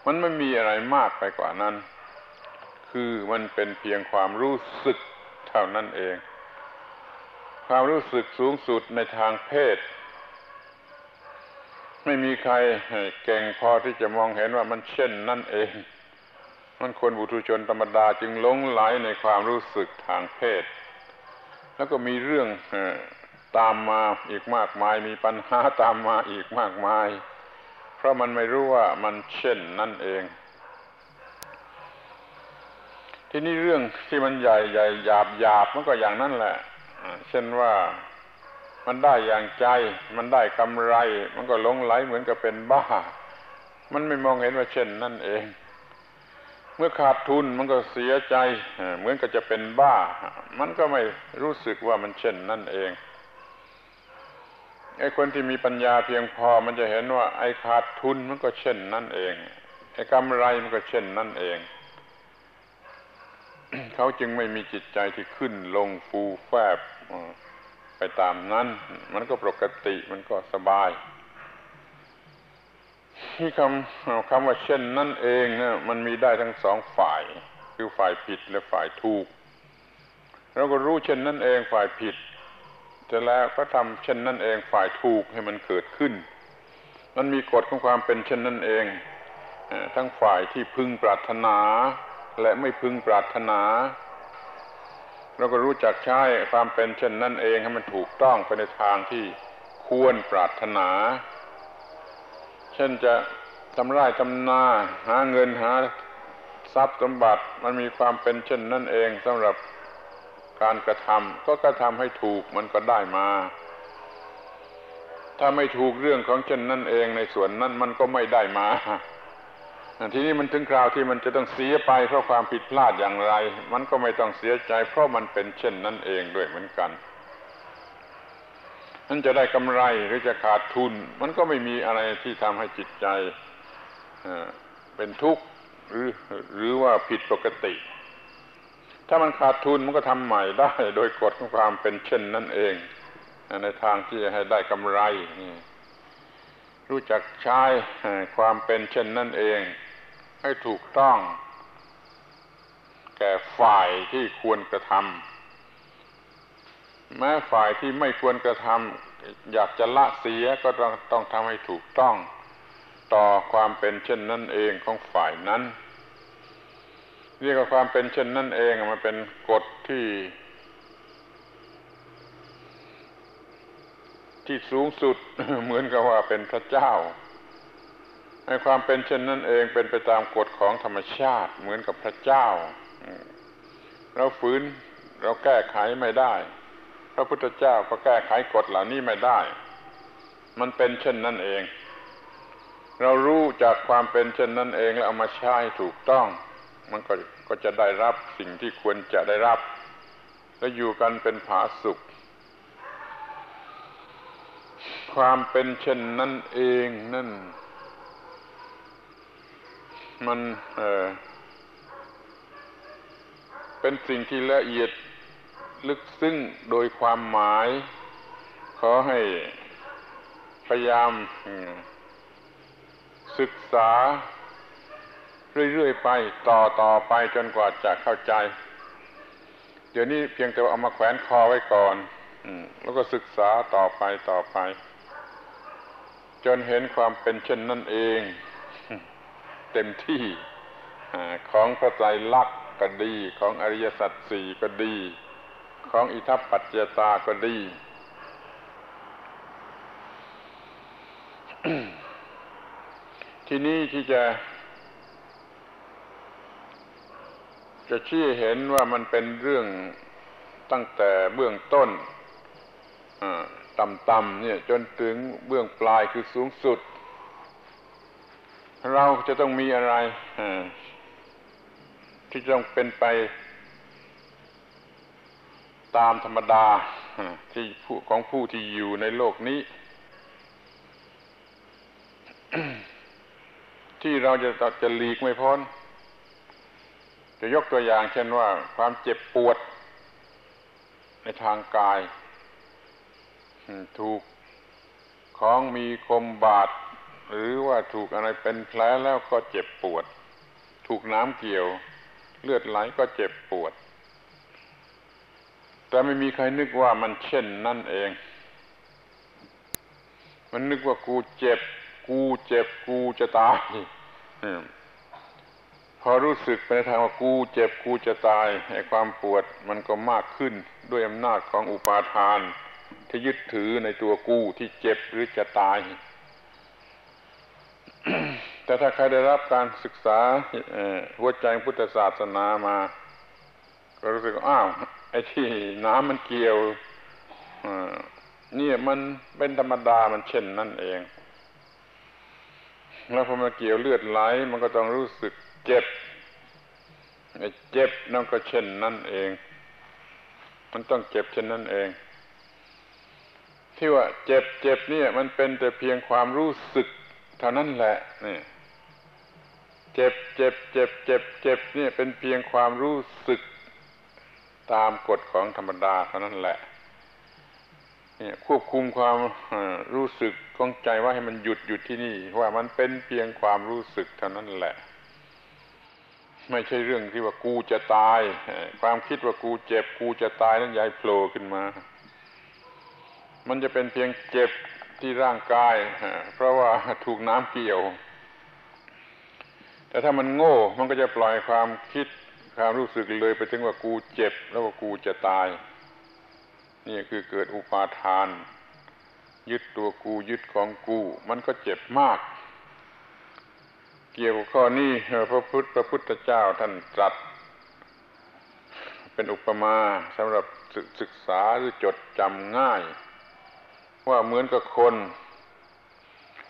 มันไม่มีอะไรมากไปกว่านั้น คือมันเป็นเพียงความรู้สึกเท่านั้นเอง ความรู้สึกสูงสุดในทางเพศ ไม่มีใครเก่งพอที่จะมองเห็นว่ามันเช่นนั่นเอง มันคนบุตุชนธรรมดาจึงหลงไหลในความรู้สึกทางเพศ แล้วก็มีเรื่องตามมาอีกมากมาย มีปัญหาตามมาอีกมากมาย เพราะมันไม่รู้ว่ามันเช่นนั่นเอง ที่นี่เรื่องที่มันใหญ่ใหญ่หยาบหยาบมันก็อย่างนั้นแหละ เช่นว่ามันได้อย่างใจ มันได้กำไร มันก็หลงไหลเหมือนกับเป็นบ้า มันไม่มองเห็นว่าเช่นนั่นเอง เมื่อขาดทุนมันก็เสียใจ เหมือนกับจะเป็นบ้า มันก็ไม่รู้สึกว่ามันเช่นนั่นเองไอ้คนที่มีปัญญาเพียงพอมันจะเห็นว่า ไอ้ขาดทุนมันก็เช่นนั่นเอง ไอ้กำไรมันก็เช่นนั่นเอง เขาจึงไม่มีจิตใจที่ขึ้นลงฟูแฟบ ไปตามนั้น มันก็ปกติมันก็สบาย ที่คำคำว่าเช่นนั่นเองนะมันมีได้ทั้งสองฝ่าย คือฝ่ายผิดและฝ่ายถูกเราก็รู้เช่นนั่นเองฝ่ายผิดแต่แล้วก็ทำเช่นนั่นเองฝ่ายถูกให้มันเกิดขึ้น มันมีกฎของความเป็นเช่นนั่นเองทั้งฝ่ายที่พึงปรารถนา และไม่พึงปรารถนา เราก็รู้จักใช้ความเป็นเช่นนั่นเองให้มันถูกต้องไปในทางที่ควรปรารถนา เช่นจะทำไร่ทำนาหาเงินหาทรัพย์สมบัติมันมีความเป็นเช่นนั่นเองสำหรับการกระทำก็กระทำให้ถูกมันก็ได้มา ถ้าไม่ถูกเรื่องของเช่นนั่นเองในส่วนนั้นมันก็ไม่ได้มา ทีนี้มันถึงคราวที่มันจะต้องเสียไปเพราะความผิดพลาดอย่างไร มันก็ไม่ต้องเสียใจ เพราะมันเป็นเช่นนั้นเองด้วยเหมือนกันนั่นจะได้กำไรหรือจะขาดทุน มันก็ไม่มีอะไรที่ทำให้จิตใจเป็นทุกข์หรือหรือว่าผิดปกติ ถ้ามันขาดทุนมันก็ทำใหม่ได้ โดยกฎของความเป็นเช่นนั่นเอง ในทางที่จะให้ได้กำไร รู้จักใช้ความเป็นเช่นนั่นเอง ให้ถูกต้อง แก่ฝ่ายที่ควรกระทำแม้ฝ่ายที่ไม่ควรกระทำอยากจะละเสียก็ต้องต้องทำให้ถูกต้อง ต่อความเป็นเช่นนั่นเองของฝ่ายนั้นเรียกว่าความเป็นเช่นนั่นเองมันเป็นกฎที่ ที่สูงสุดเหมือนกับว่าเป็นพระเจ้า ให้ความเป็นเช่นนั้นเองเป็นไปตามกฎของธรรมชาติเหมือนกับพระเจ้า เราฝืนเราแก้ไขไม่ได้ พระพุทธเจ้าก็แก้ไขกฎเหล่านี้ไม่ได้ มันเป็นเช่นนั้นเอง เรารู้จากความเป็นเช่นนั้นเองแล้วเอามาใช้ถูกต้อง มันก็ก็จะได้รับสิ่งที่ควรจะได้รับ และอยู่กันเป็นผาสุขความเป็นเช่นนั้นเองนั่น มันเเป็นสิ่งที่ละเอียดลึกซึ้งโดยความหมาย ขอให้พยายามศึกษา เรื่อยๆไปต่อต่อไปจนกว่าจะเข้าใจ เดี๋ยวนี้เพียงแต่เอามาแขวนคอไว้ก่อนแล้วก็ศึกษาต่อไปต่อไป จนเห็นความเป็นเช่นนั่นเอง เต็มที่ของพระไตรลักษณ์ก็ดีของอริยสัจสี่ก็ดี ของอิทัปปัจจตาก็ดี ที่นี้ที่จะ จะชี้เห็นว่ามันเป็นเรื่องตั้งแต่เบื้องต้นต่ำๆเนี่ยจนถึงเบื้องปลายคือสูงสุด เราจะต้องมีอะไรที่ต้องเป็นไปตามธรรมดาที่ผู้ของผู้ที่อยู่ในโลกนี้ ที่เราจะจะหลีกไม่พ้น จะยกตัวอย่างเช่นว่าความเจ็บปวด ในทางกาย ถูกของมีคมบาด หรือว่าถูกอะไรเป็นแผลแล้วก็เจ็บปวด ถูกน้ำเกี่ยว เลือดไหลก็เจ็บปวด แต่ไม่มีใครนึกว่ามันเช่นนั่นเอง มันนึกว่ากูเจ็บ กูเจ็บ กูจะตายพอรู้สึกไปในทางว่ากูเจ็บกูจะตายไอ้ความปวดมันก็มากขึ้นด้วยอำนาจของอุปาทาน ที่ยึดถือในตัวกูที่เจ็บหรือจะตาย แต่ถ้าใครได้รับการศึกษาหัวใจพุทธศาสนามา ก็รู้สึกอ้าวไอ้ที่น้ำมันเกี่ยวนี่มันเป็นธรรมดามันเช่นนั่นเอง แล้วพอมาเกี่ยวเลือดไหลมันก็ต้องรู้สึกเจ็บไอ้เจ็บนั่นก็เช่นนั่นเอง มันต้องเจ็บเช่นนั้นเอง ที่ว่าเจ็บเจ็บเนี่ย มันเป็นแต่เพียงความรู้สึก ท่านั้นแหละนี่เจ็บเจ็บเจ็บเจ็บเจ็บเนี่ยเป็นเพียงความรู้สึกตามกฎของธรรมดาเท่านั้นแหละเนี่ยควบคุมความรู้สึกของใจว่าให้มันหยุดหยุดที่นี่ ว่ามันเป็นเพียงความรู้สึกเท่านั้นแหละ ไม่ใช่เรื่องที่ว่ากูจะตาย ความคิดว่ากูเจ็บกูจะตายนั้นใหญ่โผล่ขึ้นมา มันจะเป็นเพียงเจ็บ ที่ร่างกาย เพราะว่าถูกน้ำเกี่ยว แต่ถ้ามันโง่มันก็จะปล่อยความคิดความรู้สึกเลยไปถึงว่ากูเจ็บ แล้วว่ากูจะตาย นี่คือเกิดอุปาทาน ยึดตัวกูยึดของกู มันก็เจ็บมาก เกี่ยวกับข้อนี้พระพุทธพระพุทธเจ้าท่านตรัส เป็นอุปมาสำหรับศึกษาหรือจดจำง่าย ว่าเหมือนกับคน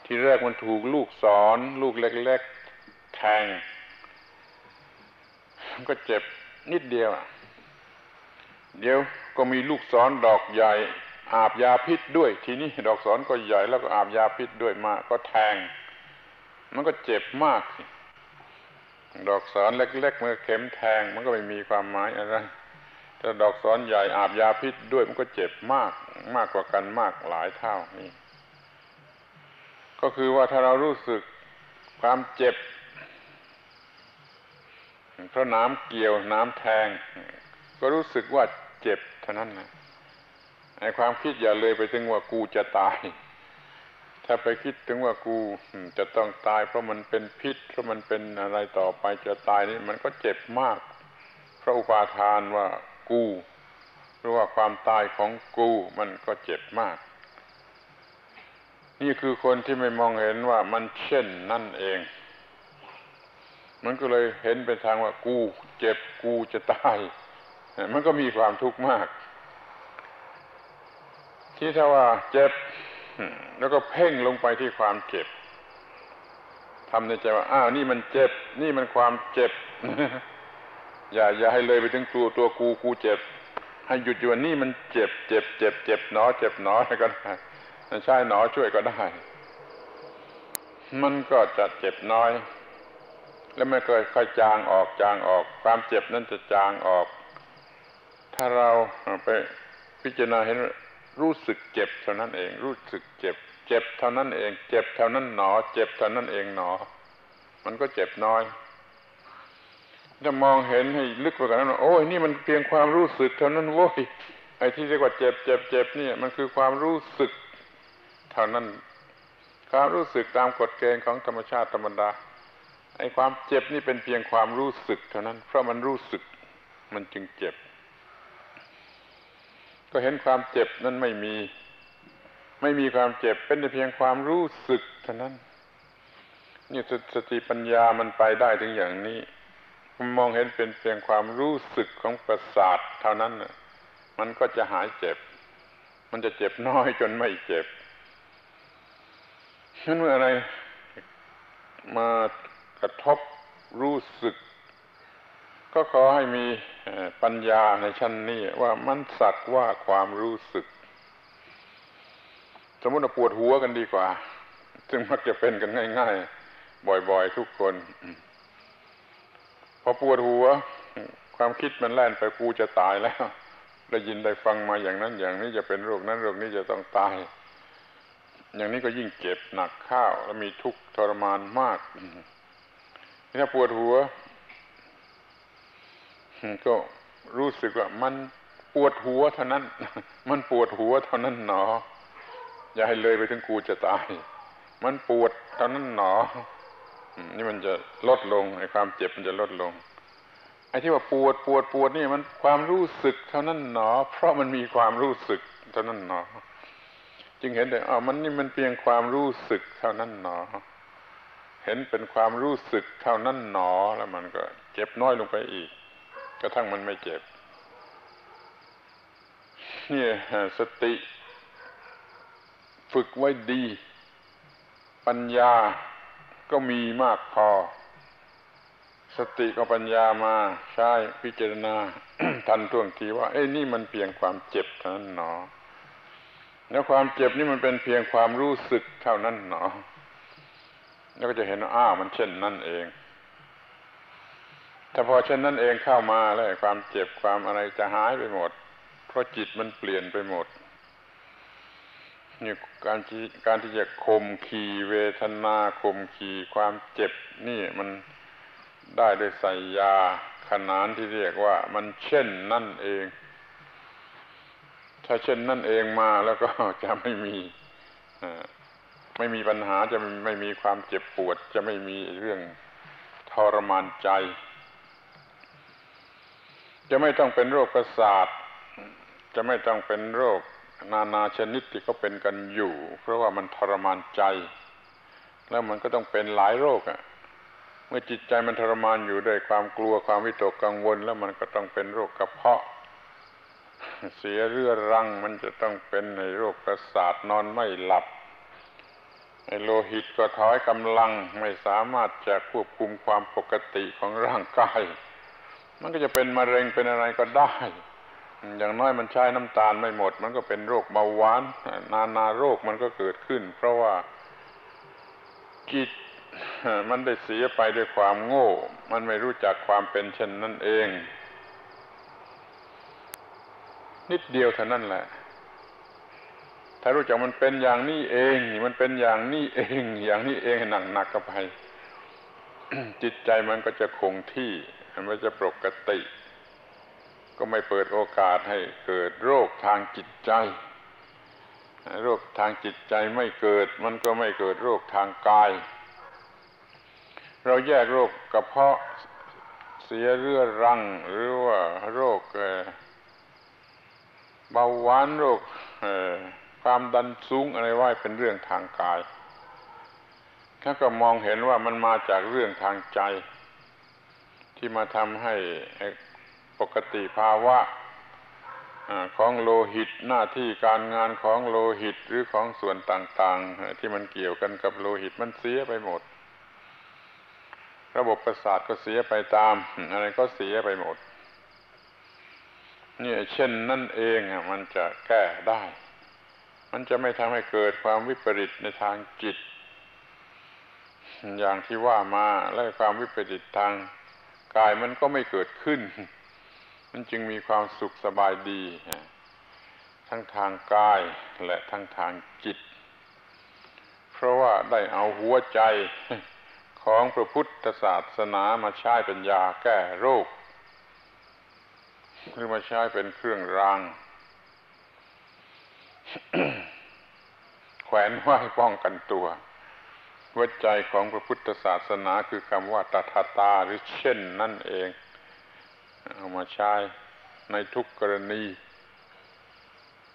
ที่แรกมันถูกลูกศรลูกเล็กๆแทงมันก็เจ็บนิดเดียว เดี๋ยวก็มีลูกศรดอกใหญ่ อาบยาพิษด้วย ทีนี้ดอกศรก็ใหญ่แล้วก็อาบยาพิษด้วยมาก็แทง มันก็เจ็บมาก ดอกสอนเล็กๆเมื่อเข็มแทง มันก็ไม่มีความหมายอะไร แต่ดอกสอนใหญ่อาบยาพิษด้วยมันก็เจ็บมากมากกว่ากันมากหลายเท่านี่ ก็คือว่าถ้าเรารู้สึกความเจ็บเพราะน้ำเกี่ยวน้ำแทง ก็รู้สึกว่าเจ็บเท่านั้นนะไอ้ความคิดอย่าเลยไปถึงว่ากูจะตาย ถ้าไปคิดถึงว่ากูจะต้องตาย เพราะมันเป็นพิษ เพราะมันเป็นอะไรต่อไปจะตายนี่มันก็เจ็บมาก เพราะอุปาทานว่า กูหรือว่าความตายของกูมันก็เจ็บมาก นี่คือคนที่ไม่มองเห็นว่ามันเช่นนั่นเอง มันก็เลยเห็นเป็นทางว่ากูเจ็บกูจะตาย มันก็มีความทุกข์มาก ที่ถ้าว่าเจ็บ แล้วก็เพ่งลงไปที่ความเจ็บทำในใจว่า อ้าวนี่มันเจ็บ นี่มันความเจ็บ อย่าอย่าให้เลยไปถึงตัวตัวกูกูเจ็บ ให้หยุดอยู่ว่านี่มันเจ็บเจ็บเจ็บเจ็บหนอเจ็บหนอก็ได้ใช่หนอช่วยก็ได้ มันก็จะเจ็บน้อย แล้วมันก็ค่อยจางออกจางออก ความเจ็บนั้นจะจางออก ถ้าเราไปพิจารณาเห็นรู้สึกเจ็บเท่านั้นเอง รู้สึกเจ็บ เจ็บเท่านั้นเอง เจ็บเท่านั้นหนอ เจ็บเท่านั้นเองหนอ มันก็เจ็บน้อย จะมองเห็นให้ลึกกว่านั้นโอ้ยนี่มันเพียงความรู้สึกเท่านั้นโว้ยไอ้ที่เรียกว่าเจ็บเจ็บเจ็บนี่มันคือความรู้สึกเท่านั้นความรู้สึกตามกฎเกณฑ์ของธรรมชาติธรรมดาไอ้ความเจ็บนี่เป็นเพียงความรู้สึกเท่านั้น เพราะมันรู้สึกมันจึงเจ็บ ก็เห็นความเจ็บนั้นไม่มี ไม่มีความเจ็บเป็นแต่เพียงความรู้สึกเท่านั้น นี่สติปัญญามันไปได้ถึงอย่างนี้ มันมองเห็นเป็นเพียงความรู้สึกของประสาทเท่านั้นมันก็จะหายเจ็บ มันจะเจ็บน้อยจนไม่เจ็บฉะนั้นเมื่ออะไรมากระทบรู้สึก ก็ขอให้มีปัญญาในชั้นนี้ว่ามันสักว่าความรู้สึก สมมติเราปวดหัวกันดีกว่า ซึ่งมักจะเป็นกันง่าย ๆ บ่อย ๆ ทุกคน พอปวดหัว ความคิดมันแล่นไปกูจะตายแล้ว ได้ยินได้ฟังมาอย่างนั้น อย่างนี้จะเป็นโรคนั้นโรคนี้จะต้องตาย อย่างนี้ก็ยิ่งเจ็บหนักข้าว แล้วมีทุกข์ทรมานมากถ้าปวดหัว ก็รู้สึกว่ามันปวดหัวเท่านั้น มันปวดหัวเท่านั้นหนอ อย่าให้เลยไปถึงกูจะตาย มันปวดเท่านั้นหนอ นี่มันจะลดลงไอ้ความเจ็บมันจะลดลง ไอ้ที่ว่าปวดปวดปวดนี่มันความรู้สึกเท่านั้นหนอ เพราะมันมีความรู้สึกเท่านั้นหนอ จึงเห็นได้อ๋อมันนี่มันเพียงความรู้สึกเท่านั้นหนอ เห็นเป็นความรู้สึกเท่านั้นหนอแล้วมันก็ เจ็บน้อยลงไปอีกกระทั่งมันไม่เจ็บนี่สติ ฝึกไว้ดี ปัญญา ก็มีมากพอ สติกับปัญญามาใช้พิจารณา ทันท่วงทีว่า เอ้นี่มันเพียงความเจ็บเท่านั้นหนอ แล้วความเจ็บนี่มันเป็นเพียงความรู้สึกเท่านั้นหนอ แล้วก็จะเห็นว่าอ้าวมันเช่นนั่นเองถ้าพอเช่นนั้นเองเข้ามาแล้วความเจ็บความอะไรจะหายไปหมด เพราะจิตมันเปลี่ยนไปหมด นี่การการที่จะข่มขีเวทนาข่มขีความเจ็บนี่มันได้โดยใส่ยาขนานที่เรียกว่ามันเช่นนั่นเอง ถ้าเช่นนั่นเองมาแล้วก็จะไม่มีไม่มีปัญหาจะไม่มีความเจ็บปวด จะไม่มีเรื่องทรมานใจ จะไม่ต้องเป็นโรคประสาท จะไม่ต้องเป็นโรค นานาชนิดที่เขาเป็นกันอยู่ เพราะว่ามันทรมานใจ แล้วมันก็ต้องเป็นหลายโรคอะ่ะเมื่อจิตใจมันทรมานอยู่ด้วยความกลัวความวิตกกังวล แล้วมันก็ต้องเป็นโรคกระเพาะ เสียเรื้อรังมันจะต้องเป็นในโรคประสาทนอนไม่หลับไอโลหิตก็ถอยกำลังไม่สามารถจะควบคุมความปกติของร่างกาย มันก็จะเป็นมะเร็งเป็นอะไรก็ได้ อย่างน้อยมันใช้น้ำตาลไม่หมด มันก็เป็นโรคเบาหวาน นานาโรคมันก็เกิดขึ้น เพราะว่าจิตมันได้เสียไปด้วยความโง่ มันไม่รู้จักความเป็นเช่นนั่นเอง นิดเดียวเท่านั้นแหละ ถ้ารู้จักมันเป็นอย่างนี้เอง มันเป็นอย่างนี้เอง อย่างนี้เองหนักหนักก็ไป จิตใจมันก็จะคงที่ มันจะปกติ ก็ไม่เปิดโอกาสให้เกิดโรคทางจิตใจ โรคทางจิตใจไม่เกิด มันก็ไม่เกิดโรคทางกาย เราแยกโรคกระเพาะเสียเรื้อรัง หรือว่าโรคเบาหวานโรคความดันสูงอะไรว่าเป็นเรื่องทางกายถ้าก็มองเห็นว่ามันมาจากเรื่องทางใจ ที่มาทำให้ ปกติภาวะของโลหิตหน้าที่การงานของโลหิตหรือของส่วนต่างๆ ที่มันเกี่ยวกันกับโลหิตมันเสียไปหมด ระบบประสาทก็เสียไปตาม อะไรก็เสียไปหมดนี่เช่นนั่นเองมันจะแก้ได้ มันจะไม่ทำให้เกิดความวิปริตในทางจิต อย่างที่ว่ามาและความวิปริตทางกายมันก็ไม่เกิดขึ้น มันจึงมีความสุขสบายดี ทั้งทางกายและทั้งทางจิต เพราะว่าได้เอาหัวใจของพระพุทธศาสนามาใช้เป็นยาแก้โรค หรือมาใช้เป็นเครื่องราง แขวนไว้ป้องกันตัวหัวใจของพระพุทธศาสนาคือคำว่าตถาตาหรือเช่นนั่นเอง เอามาใช้ในทุกกรณี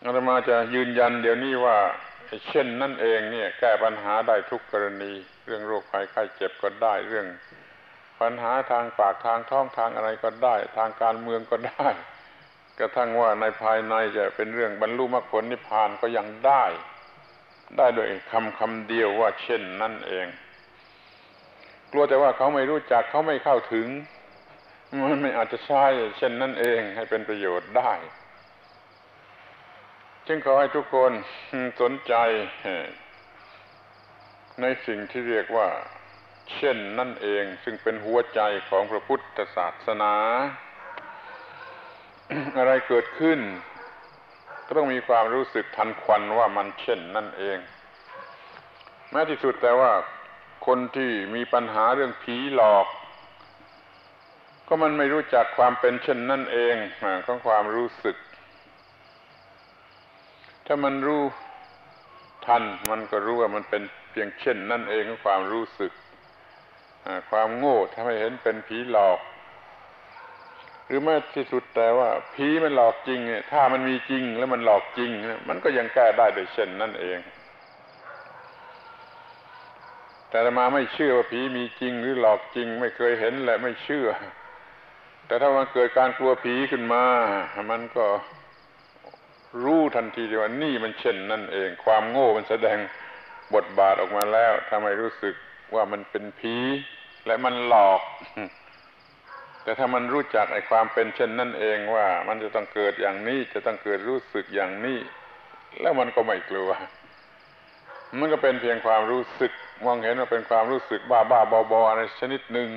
อาตมาจะยืนยันเดี๋ยวนี้ว่า เช่นนั่นเองเนี่ย แก้ปัญหาได้ทุกกรณี เรื่องโรคภัยไข้เจ็บก็ได้เรื่อง ปัญหาทางปากทางท้องทางอะไรก็ได้ ทางการเมืองก็ได้ กระทั่งว่าในภายในจะเป็นเรื่องบรรลุมรรคผลนิพพานก็ยังได้ ได้โดยคำคำเดียวว่า เช่นนั่นเอง กลัวแต่ว่าเขาไม่รู้จักเขาไม่เข้าถึง มันไม่อาจจะใช้เช่นนั่นเองให้เป็นประโยชน์ได้ จึงขอให้ทุกคนสนใจ ในสิ่งที่เรียกว่า เช่นนั่นเอง ซึ่งเป็นหัวใจของพระพุทธศาสนา อะไรเกิดขึ้น ก็ต้องมีความรู้สึกทันควันว่ามันเช่นนั่นเองแม้ที่สุดแต่ว่าคนที่มีปัญหาเรื่องผีหลอก ก็มันไม่รู้จักความเป็นเช่นนั่นเองของความรู้สึก ถ้ามันรู้ทันมันก็รู้ว่ามันเป็นเพียงเช่นนั่นเองของความรู้สึก ความโง่ถ้าไม่เห็นเป็นผีหลอก หรือแม้ที่สุดแต่ว่าผีมันหลอกจริงเนี่ยถ้ามันมีจริงแล้วมันหลอกจริง มันก็ยังแก้ได้โดยเช่นนั่นเอง แต่มาไม่เชื่อว่าผีมีจริงหรือหลอกจริง ไม่เคยเห็นและไม่เชื่อ แต่ถ้ามันเกิดการกลัวผีขึ้นมา มันก็รู้ทันทีว่านี่มันเช่นนั่นเอง ความโง่มันแสดงบทบาทออกมาแล้วทำให้รู้สึกว่ามันเป็นผีและมันหลอก แต่ถ้ามันรู้จักไอ้ความเป็นเช่นนั่นเองว่า มันจะต้องเกิดอย่างนี้จะต้องเกิดรู้สึกอย่างนี้ แล้วมันก็ไม่กลัว มันก็เป็นเพียงความรู้สึก มองเห็นว่าเป็นความรู้สึกบ้าบ้าบอบออะไรชนิดหนึ่ง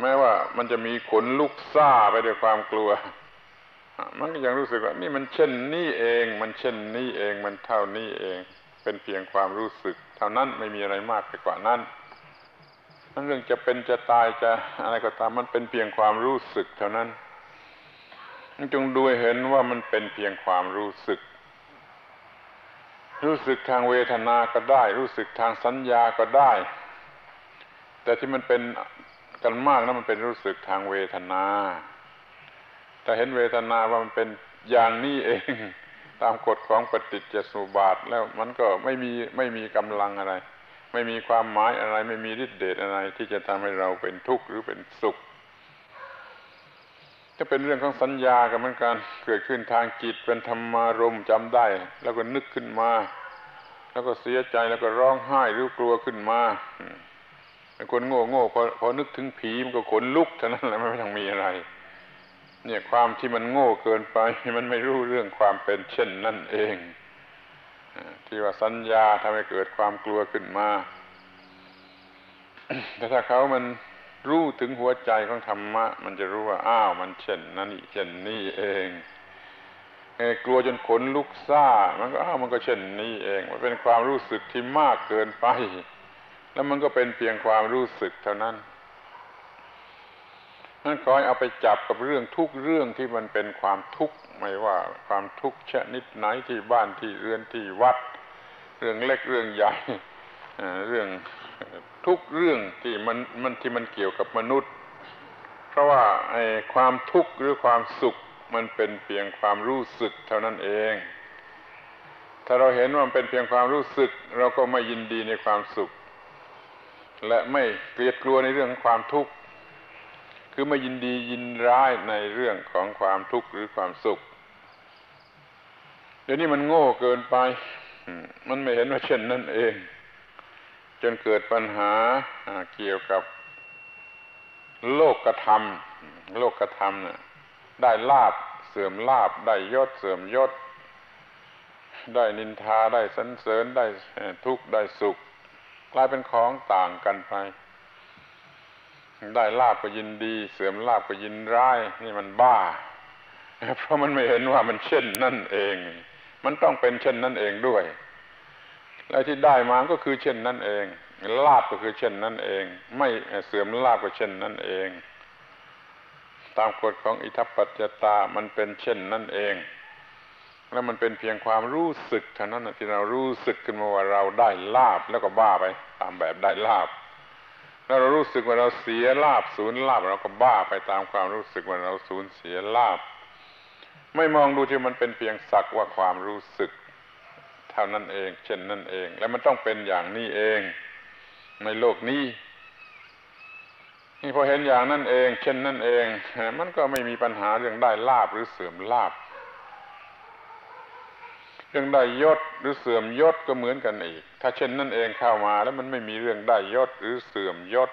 แม้ว่ามันจะมีขนลุกซ่าไปด้วยความกลัว มันก็ยังรู้สึกว่า นี่มันเช่นนี้เอง มันเช่นนี้เอง มันเท่านี้เอง เป็นเพียงความรู้สึก เท่านั้นไม่มีอะไรมากไปกว่านั้นนั่นเรื่องจะเป็นจะตายจะอะไรก็ตามมันเป็นเพียงความรู้สึก เท่านั้นจงดูเห็นว่ามันเป็นเพียงความรู้สึก รู้สึกทางเวทนาก็ได้ รู้สึกทางสัญญาก็ได้ แต่ที่มันเป็น กันมากนะมันเป็นรู้สึกทางเวทนาแต่เห็นเวทนาว่ามันเป็นอย่างนี้เอง ตามกฎของปฏิจจสุบาทแล้วมันก็ไม่มีไม่มีกำลังอะไร ไม่มีความหมายอะไร ไม่มีฤทธิ์เดชอะไร ที่จะทำให้เราเป็นทุกข์หรือเป็นสุขถ้าเป็นเรื่องของสัญญากับมันการเกิดขึ้นทางจิตเป็นธรรมารมจำได้ แล้วก็นึกขึ้นมา แล้วก็เสียใจแล้วก็ร้องไห้หรือกลัวขึ้นมา คนโง่โง่พอพอนึกถึงผีมันก็ขนลุกเท่านั้นแหละไม่ต้องมีอะไร เนี่ยความที่มันโง่เกินไป มันไม่รู้เรื่องความเป็นเช่นนั่นเองที่ว่าสัญญาทำให้เกิดความกลัวขึ้นมา แต่ถ้าเขามันรู้ถึงหัวใจของธรรมะ มันจะรู้ว่า อ้าว มันเช่นนั่นเช่นนี้เองกลัวจนขนลุกซ่า มันก็อ้าวมันก็เช่นนี้เอง มันเป็นความรู้สึกที่มากเกินไป แล้วมันก็เป็นเพียงความรู้สึกเท่านั้นนั่นคอยเอาไปจับกับเรื่องทุกเรื่องที่มันเป็นความทุกข์ไม่ว่าความทุกข์ชนิดไหนที่บ้านที่เรือนที่วัด เรื่องเล็กเรื่องใหญ่เรื่องทุกเรื่องที่มันมันที่มันเกี่ยวกับมนุษย์ เพราะว่าไอ้ความทุกข์หรือความสุขมันเป็นเพียงความรู้สึกเท่านั้นเอง ถ้าเราเห็นว่ามันเป็นเพียงความรู้สึก เราก็ไม่ยินดีในความสุข และไม่เกลียดกลัวในเรื่องความทุกข์คือไม่ยินดียินร้ายในเรื่องของความทุกข์หรือความสุข เดี๋ยวนี้มันโง่เกินไป มันไม่เห็นว่าเช่นนั่นเอง จนเกิดปัญหาเกี่ยวกับโลกกระทำโลกกระทำน่ะได้ลาบเสื่อมลาบได้ยศเสื่อมยศ ได้นินทาได้สันเสริญได้ทุกข์ได้สุข กลายเป็นของต่างกันไป ได้ลาบก็ยินดี เสื่อมลาบก็ยินร้าย นี่มันบ้า เพราะมันไม่เห็นว่ามันเช่นนั่นเอง มันต้องเป็นเช่นนั่นเองด้วย แล้วที่ได้มาก็คือเช่นนั่นเอง ลาบก็คือเช่นนั่นเอง ไม่เสื่อมลาบก็เช่นนั่นเอง ตามกฎของอิทัปปัจจตามันเป็นเช่นนั่นเอง แล้วมันเป็นเพียงความรู้สึกเท่านั้นที่เรารู้สึกขึ้นมาว่าเราได้ลาบแล้วก็บ้าไป ตามแบบได้ลาบ แล้วเรารู้สึกว่าเราเสียลาบสูญลาบเราก็บ้าไปตามความรู้สึกว่าเราสูญเสียลาบ ไม่มองดูที่มันเป็นเพียงสักว่าความรู้สึก เท่านั้นเอง เช่นนั่นเอง แล้วมันต้องเป็นอย่างนี้เอง ในโลกนี้นี่พอเห็นอย่างนั่นเอง เช่นนั่นเอง มันก็ไม่มีปัญหาเรื่องได้ลาบหรือเสื่อมลาบ เรื่องได้ยศหรือเสื่อมยศก็เหมือนกันอีก ถ้าเช่นนั่นเองเข้ามาแล้วมันไม่มีเรื่องได้ยศหรือเสื่อมยศ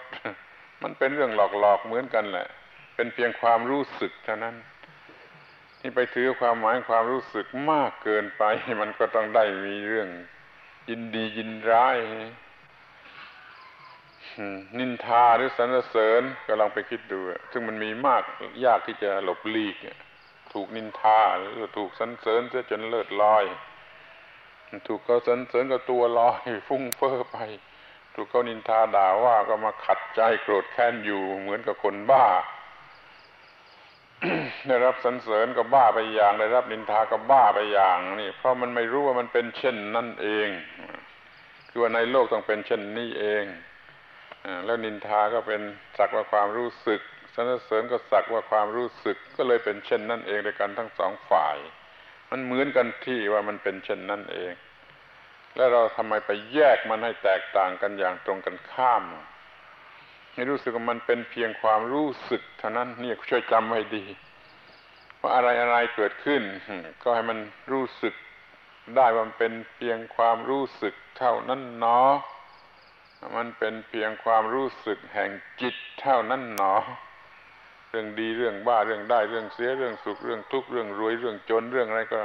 มันเป็นเรื่องหลอกๆเหมือนกันแหละ เป็นเพียงความรู้สึกเท่านั้น ที่ไปถือความหมายความรู้สึกมากเกินไป มันก็ต้องได้มีเรื่องยินดียินร้ายนินทาหรือสรรเสริญก็ลองไปคิดดู ซึ่งมันมีมากยากที่จะหลบหลีก ถูกนินทาหรือถูกสรรเสริญเสียจนเลิศลอย ถูกเขาสรรเสริญก็ตัวลอยฟุ้งเฟ้อไป ถูกเขานินทาด่าว่าก็มาขัดใจโกรธแค้นอยู่เหมือนกับคนบ้า ได้รับสรรเสริญก็บ้าไปอย่าง ได้รับนินทาก็บ้าไปอย่าง นี่ เพราะมันไม่รู้ว่ามันเป็นเช่นนั่นเองคือว่าในโลกต้องเป็นเช่นนี้เองแล้วนินทาก็เป็นสักว่าความรู้สึกสรรเสริญก็สักว่าความรู้สึกก็เลยเป็นเช่นนั่นเองด้วยกันทั้งสองฝ่าย มันเหมือนกันที่ว่ามันเป็นเช่นนั่นเอง แล้วเราทำไมไปแยกมันให้แตกต่างกันอย่างตรงกันข้ามให้รู้สึกว่ามันเป็นเพียงความรู้สึกเท่านั้นนี่ช่วยจำไว้ดีว่าอะไรอะไรเกิดขึ้น ก็ให้มันรู้สึกได้ว่ามันเป็นเพียงความรู้สึกเท่านั้นเนาะมันเป็นเพียงความรู้สึกแห่งจิตเท่านั้นหนอ เรื่องดีเรื่องบ้าเรื่องได้เรื่องเสียเรื่องสุขเรื่องทุกข์เรื่องรวยเรื่องจนเรื่องอะไรก็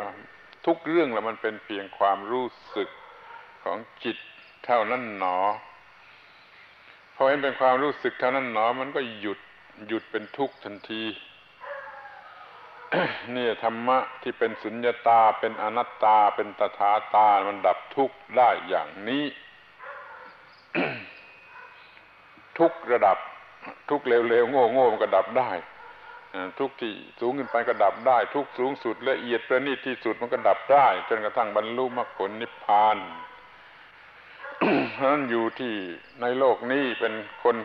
ทุกเรื่องแหละมันเป็นเพียงความรู้สึกของจิตเท่านั้นหนอพอเห็นเป็นความรู้สึกเท่านั้นหนอมันก็หยุดหยุดเป็นทุกข์ทันทีนี่ธรรมะที่เป็นสุญญตาเป็นอนัตตาเป็นตถาตา มันดับทุกข์ได้อย่างนี้ ทุกระดับ ทุกเร็วๆโง่โง่มันก็ดับได้ทุกที่สูงขึ้นไปก็ดับได้ ทุกสูงสุดละเอียดประณีตที่สุดมันก็ดับได้ จนกระทั่งบรรลุมรรคผลนิพพานเพราะนั้นอยู่ที่ในโลกนี้เป็นคน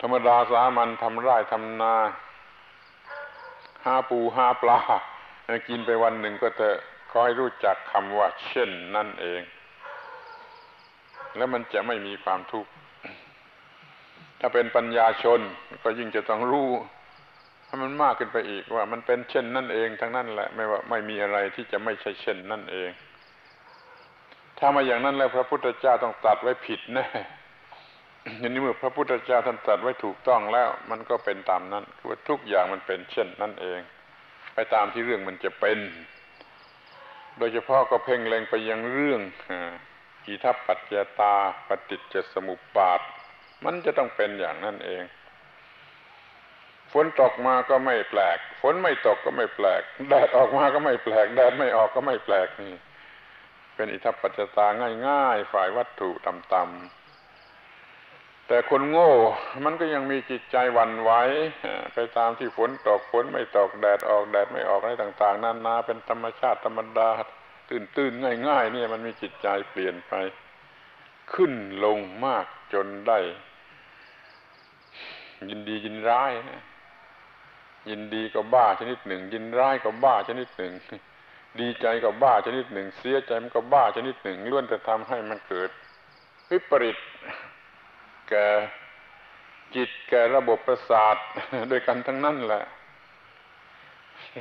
ธรรมดาสามัญทำไร่ทำนาหาปูหาปลากินไปวันหนึ่งก็จะคอยรู้จักคำว่า เช่นนั่นเอง แล้วมันจะไม่มีความทุกข์าเป็นปัญญาชนก็ยิ่งจะต้องรู้ให้มันมากขึ้นไปอีกว่ามันเป็นเช่นนั่นเองทั้งนั้นแหละไม่ว่าไม่มีอะไรที่จะไม่ใช่เช่นนั่นเอง ถ้ามาอย่างนั้นแล้วพระพุทธเจ้าต้องตัดไว้ผิดแน่อย่างนี้เมื่อพระพุทธเจ้าท่านตัดไว้ถูกต้องแล้ว มันก็เป็นตามนั้นคือว่าทุกอย่างมันเป็นเช่นนั่นเอง ไปตามที่เรื่องมันจะเป็น โดยเฉพาะก็เพ่งเล็งไปยังเรื่องอิทัปปัจจตาปฏิจจสมุปบาท มันจะต้องเป็นอย่างนั้นเอง ฝนตกมาก็ไม่แปลก ฝนไม่ตกก็ไม่แปลก แดดออกมาก็ไม่แปลก แดดไม่ออกก็ไม่แปลกนี่ เป็นอิทัปปัจจตาง่ายๆ ฝ่ายวัตถุต่ำๆ แต่คนโง่ มันก็ยังมีจิตใจวันไหวไปตามที่ฝนตก ฝนไม่ตก แดดออก แดดไม่ออกอะไรต่าง ๆนานาเป็นธรรมชาติธรรมดา ตื่นตื่นง่าย ๆ เนี่ยมันมีจิตใจเปลี่ยนไป ขึ้นลงมากจนได้ ยินดียินร้ายนะยินดีก็บ้าชนิดหนึ่ง ยินร้ายก็บ้าชนิดหนึ่ง ดีใจก็บ้าชนิดหนึ่ง เสียใจมันก็บ้าชนิดหนึ่งล้วนจะทำให้มันเกิด วิปริตแก่จิตแก่ระบบประสาทด้วยกันทั้งนั้นแหละ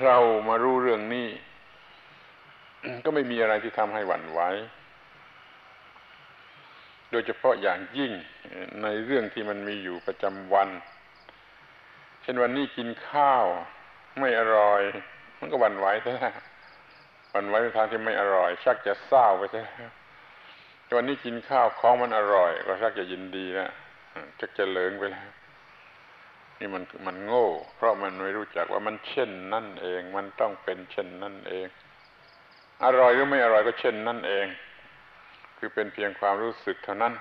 เรามารู้เรื่องนี้ ก็ไม่มีอะไรที่ทำให้หวั่นไหว ดยเฉพาะอย่างยิ่งในเรื่องที่มันมีอยู่ประจำวัน เช่นวันนี้กินข้าวไม่อร่อย มันก็วันไหวแท้หวั่นไหวในทางที่ไม่อร่อย ชักจะเศร้าไปแท้วันนี้กินข้าวของมันอร่อย ก็ชักจะยินดีแล้วชักจะเลิงไปแล้วนี่มันมันโง่ เพราะมันไม่รู้จักว่ามันเช่นนั่นเอง มันต้องเป็นเช่นนั่นเอง อร่อยหรือไม่อร่อยก็เช่นนั่นเอง คือเป็นเพียงความรู้สึกเท่านั้น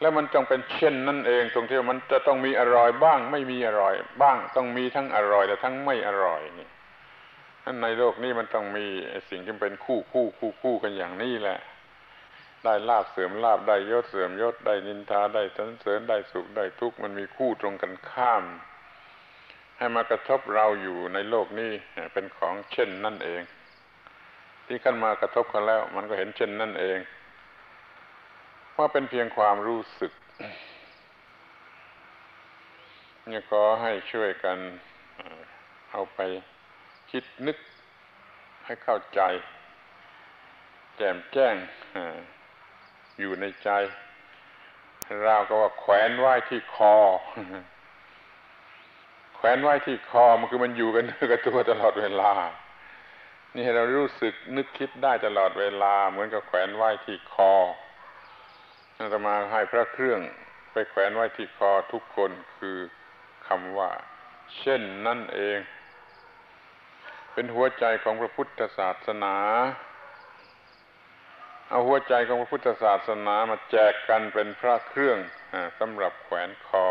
แล้วมันจงเป็นเช่นนั่นเอง ตรงที่มันจะต้องมีอร่อยบ้าง ไม่มีอร่อย บ้างต้องมีทั้งอร่อยและทั้งไม่อร่อยนี่นั่นในโลกนี้มันต้องมีสิ่งที่เป็นคู่คู่คู่คู่กันอย่างนี้แหละ ได้ลาบเสริมลาบได้ยศเสริมยศได้นินทาได้สรรเสริญได้สุขได้ทุกข์มันมีคู่ตรงกันข้าม ให้มากระทบเราอยู่ในโลกนี้เป็นของเช่นนั่นเอง ที่ขั้นมากระทบกันแล้ว มันก็เห็นเช่นนั่นเอง ว่าเป็นเพียงความรู้สึกนี่ขอให้ช่วยกันเอาไปคิดนึกให้เข้าใจ แจ่มแจ้งอยู่ในใจ เราก็ว่าแขวนไว้ที่คอ แขวนไว้ที่คอมันคือมันอยู่กันเนื้อกับตัวตลอดเวลา นี่เรารู้สึกนึกคิดได้ตลอดเวลา เหมือนกับแขวนไว้ที่คอ อาตมาให้พระเครื่องไปแขวนไว้ที่คอทุกคนคือคำว่า เช่นนั่นเอง เป็นหัวใจของพระพุทธศาสนา เอาหัวใจของพระพุทธศาสนามาแจกกันเป็นพระเครื่องสำหรับแขวนคอ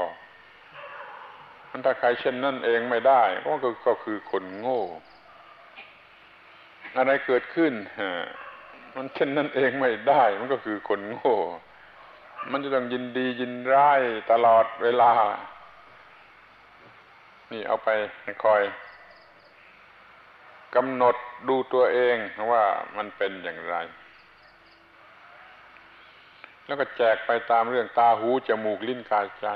มันถ้าใครเช่นนั่นเองไม่ได้ก็ก็คือคนโง่ อะไรเกิดขึ้นมันเช่นนั่นเองไม่ได้ มันก็คือคนโง่ มันจะต้องยินดียินร้ายตลอดเวลา นี่เอาไปคอยกำหนดดูตัวเองว่ามันเป็นอย่างไร แล้วก็แจกไปตามเรื่องตาหูจมูกลิ้นกายใจ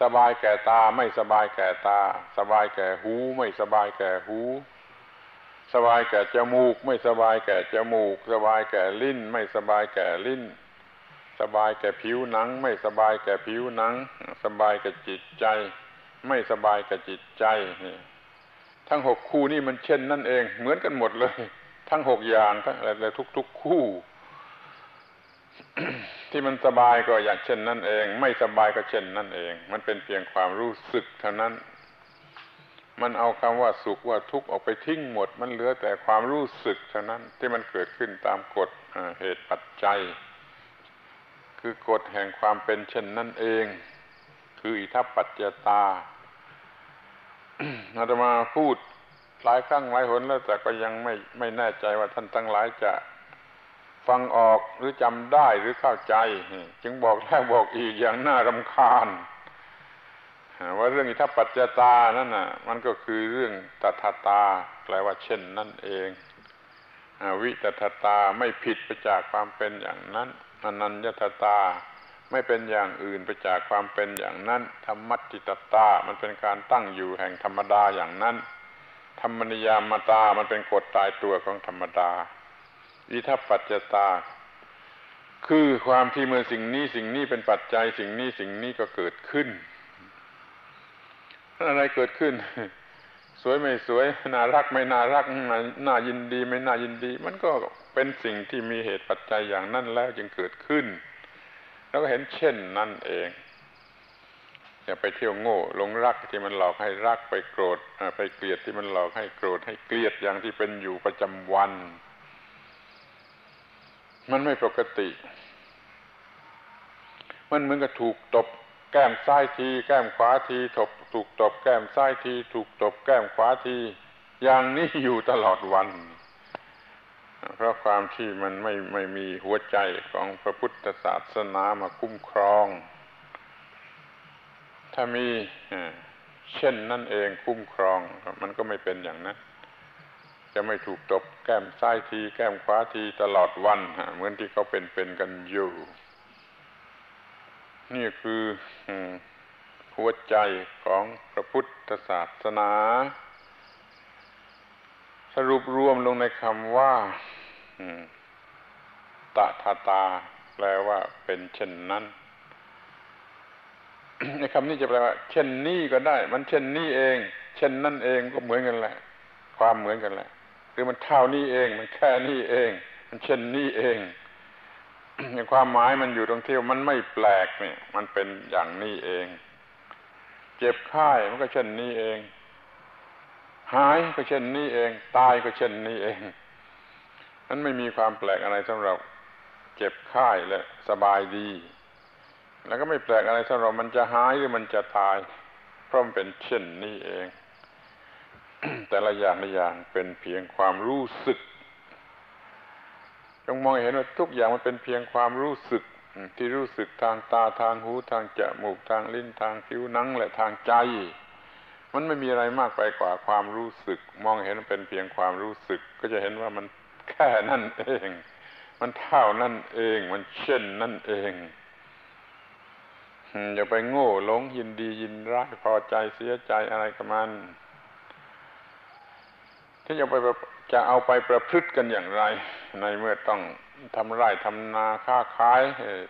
สบายแก่ตาไม่สบายแก่ตา สบายแก่หู ไม่สบายแก่หู สบายแก่จมูก ไม่สบายแก่จมูก สบายแก่ลิ้น ไม่สบายแก่ลิ้น สบายแก่ผิวหนัง ไม่สบายแก่ผิวหนัง สบายแก่จิตใจ ไม่สบายแก่จิตใจนี่ทั้งหกคู่นี่มันเช่นนั่นเอง เหมือนกันหมดเลย ทั้งหกอย่างทั้งอะไรทุก ๆ คู่ ที่มันสบายก็อย่างเช่นนั่นเอง ไม่สบายก็เช่นนั่นเอง มันเป็นเพียงความรู้สึกเท่านั้น มันเอาคำว่าสุขว่าทุกข์ออกไปทิ้งหมด มันเหลือแต่ความรู้สึกเท่านั้นที่มันเกิดขึ้นตามกฎเหตุปัจจัย คือกฎแห่งความเป็นเช่นนั่นเอง คืออิทัปปัจจตาอาตมาพูดหลายครั้งหลายหนแล้วแต่ก็ยังไม่ไม่แน่ใจว่าท่านทั้งหลายจะฟังออกหรือจำได้หรือเข้าใจ จึงบอกแล้วบอกอีกอย่างน่ารำคาญ ว่าเรื่องอิทัปปัจจตานั่นน่ะมันก็คือเรื่องตถาตา แปลว่าเช่นนั่นเองวิตถาตาไม่ผิดไปจากความเป็นอย่างนั้นอนัญญตตาไม่เป็นอย่างอื่นไปจากความเป็นอย่างนั้น ธรรมัจิตตา มันเป็นการตั้งอยู่แห่งธรรมดาอย่างนั้น ธรรมนิยามตา มันเป็นกฎตายตัวของธรรมดาอิทัปปัจจตา คือความที่เมื่อสิ่งนี้สิ่งนี้เป็นปัจจัยสิ่งนี้สิ่งนี้ก็เกิดขึ้น อะไรเกิดขึ้น สวยไม่สวย น่ารักไม่น่ารักน่ายินดีไม่น่ายินดี มันก็เป็นสิ่งที่มีเหตุปัจจัยอย่างนั้นแล้วจึงเกิดขึ้น แล้วก็เห็นเช่นนั่นเองอย่าไปเที่ยวโง่หลงรักที่มันหลอกให้รักไปโกรธไปเกลียดที่มันหลอกให้โกรธให้เกลียดอย่างที่เป็นอยู่ประจำวัน มันไม่ปกติ มันเหมือนกับถูกตบ แก้มซ้ายที แก้มขวาทีถบถูกตบแก้มซ้ายที ถูกตบแก้มขวาที อย่างนี้อยู่ตลอดวัน เพราะความที่มันไม่ไม่มีหัวใจของพระพุทธศาสนามาคุ้มครอง ถ้ามีเช่นนั่นเองคุ้มครองมันก็ไม่เป็นอย่างนั้นจะไม่ถูกตบแก้มซ้ายที แก้มขวาทีตลอดวันเหมือนที่เขาเป็นเป็นกันอยู่ นี่คือหัวใจของพระพุทธศาสนา สรุปรวมลงในคำว่าตาทาตา แปลว่าเป็นเช่นนั้นในคำนี้จะแปลว่า เช่นนี้ก็ได้ มันเช่นนี้เอง เช่นนั่นเองก็เหมือนกันแหละ ความเหมือนกันแหละ คือมันเท่านี้เอง มันแค่นี้เอง มันเช่นนี้เอง ความหมายมันอยู่ตรงที่มันไม่แปลกเนี่ยมันเป็นอย่างนี้เอง เจ็บไข้มันก็เช่นนี้เอง หายก็เช่นนี้เอง ตายก็เช่นนี้เองนั้นไม่มีความแปลกอะไรสำหรับ เจ็บไข้และสบายดี แล้วก็ไม่แปลกอะไรสำหรับมันจะหายหรือมันจะตายเพราะมันเป็นเช่นนี้เอง แต่ละอย่างละอย่างเป็นเพียงความรู้สึก จงมองเห็นว่าทุกอย่างมันเป็นเพียงความรู้สึกที่รู้สึกทางตาทางหูทางจมูกทางลิ้นทางผิวหนังและทางใจ มันไม่มีอะไรมากไปกว่าความรู้สึก มองเห็นเป็นเพียงความรู้สึก ก็จะเห็นว่ามันแค่นั่นเอง มันเท่านั่นเอง มันเช่นนั่นเองอย่าไปโง่หลงยินดียินร้ายพอใจเสียใจอะไรกับมัน ที่จะไปจะเอาไปประพฤติกันอย่างไร ในเมื่อต้องทำไร่ทำนาค้าขาย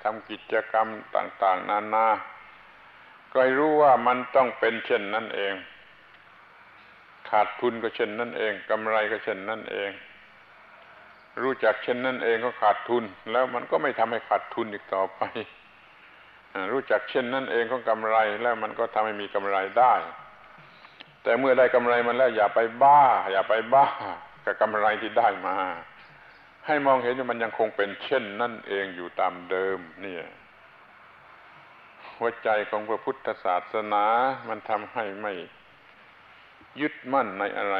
ทำกิจกรรมต่าง ๆ นานาก็ให้รู้ว่ามันต้องเป็นเช่นนั่นเอง ขาดทุนก็เช่นนั่นเองกำไรก็เช่นนั่นเอง รู้จักเช่นนั้นเองก็ขาดทุน แล้วมันก็ไม่ทำให้ขาดทุนอีกต่อไป รู้จักเช่นนั้นเองก็กำไร แล้วมันก็ทำให้มีกำไรได้ แต่เมื่อได้กำไรมันแล้วอย่าไปบ้า อย่าไปบ้ากับกำไรที่ได้มา ให้มองเห็นว่ามันยังคงเป็นเช่น นั่นเองอยู่ตามเดิมนี่หัวใจของพระพุทธศาสนา มันทำให้ไม่ยึดมั่นในอะไร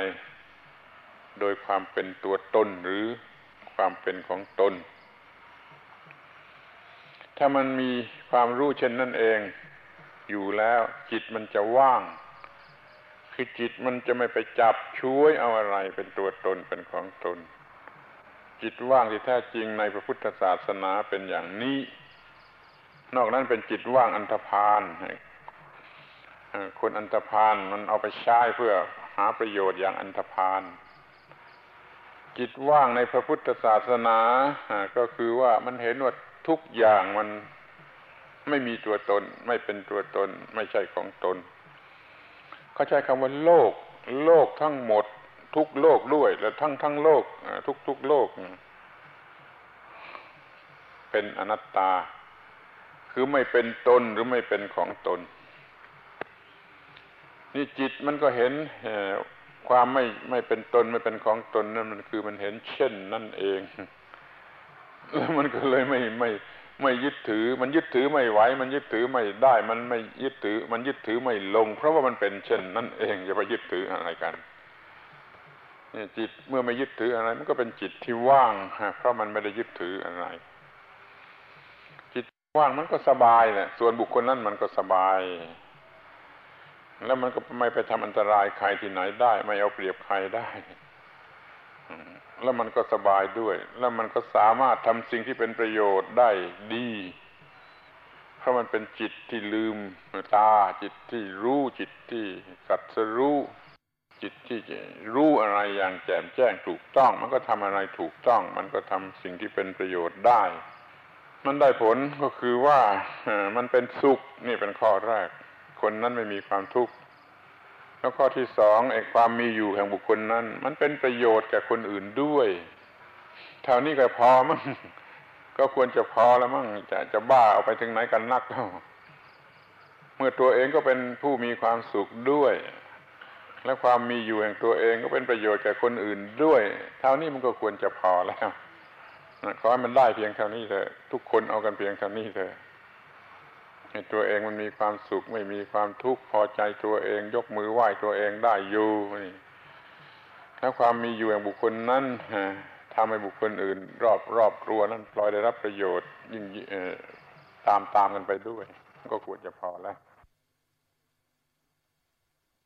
โดยความเป็นตัวตนหรือความเป็นของตน ถ้ามันมีความรู้เช่นนั่นเอง อยู่แล้วจิตมันจะว่าง คือจิตมันจะไม่ไปจับช่วยเอาอะไรเป็นตัวตนเป็นของตน จิตว่างที่แท้จริงในพระพุทธศาสนาเป็นอย่างนี้ นอกนั้นเป็นจิตว่างอันธพาลคนอันธพาลมันเอาไปใช้เพื่อหาประโยชน์อย่างอันธพาลจิตว่างในพระพุทธศาสนาก็คือว่ามันเห็นว่าทุกอย่างมันไม่มีตัวตน ไม่เป็นตัวตน ไม่ใช่ของตน เขาใช้คำว่าโลก โลกทั้งหมด ทุกโลกด้วย และทั้งทั้งโลกทุกทุกโลก เป็นอนัตตา คือไม่เป็นตนหรือไม่เป็นของตน นี่จิตมันก็เห็นความไม่ไม่เป็นตนไม่เป็นของตนนั่นมันคือมันเห็นเช่นนั่นเอง แล้วมันก็เลยไม่ไม่ไไม่ยึดถือ มันยึดถือไม่ไหว มันยึดถือไม่ได้ มันไม่ยึดถือ มันยึดถือไม่ลง เพราะว่ามันเป็นเช่นนั่นเองอย่าไปยึดถืออะไรกันนี่จิตเมื่อไม่ยึดถืออะไร มันก็เป็นจิตที่ว่างเพราะมันไม่ได้ยึดถืออะไร จิตว่างมันก็สบายเนี่ยส่วนบุคคลนั้นมันก็สบาย แล้วมันก็ไม่ไปทำอันตรายใครที่ไหนได้ ไม่เอาเปรียบใครได้ แล้วมันก็สบายด้วย แล้วมันก็สามารถทำสิ่งที่เป็นประโยชน์ได้ดี เพราะมันเป็นจิตที่ลืมตา จิตที่รู้จิตที่สัตสรู้ จิตที่รู้อะไรอย่างแจ่มแจ้งถูกต้อง มันก็ทำอะไรถูกต้อง มันก็ทำสิ่งที่เป็นประโยชน์ได้ มันได้ผลก็คือว่ามันเป็นสุขนี่เป็นข้อแรก คนนั้นไม่มีความทุกข์ แล้วข้อที่สองไอ้ความมีอยู่แห่งบุคคลนั้น มันเป็นประโยชน์แก่คนอื่นด้วยเท่านี้ก็พอมั้งก็ควรจะพอแล้วมั้งจะจะบ้าเอาไปถึงไหนกันนักแล้วเมื่อตัวเองก็เป็นผู้มีความสุขด้วย และความมีอยู่แห่งตัวเองก็เป็นประโยชน์แก่คนอื่นด้วย เท่านี้มันก็ควรจะพอแล้วขอให้มันได้เพียงเท่านี้เถอะทุกคนเอากันเพียงเท่านี้เถอะ ให้ตัวเองมันมีความสุขไม่มีความทุกข์พอใจตัวเอง ยกมือไหว้ตัวเองได้อยู่นี่ถ้าความมีอยู่อย่างบุคคลนั้นทำให้บุคคลอื่น รอบรอบรัวนั้นปล่อยได้รับประโยชน์ยิ่งตามตามกันไปด้วย ก็ควรจะพอแล้ว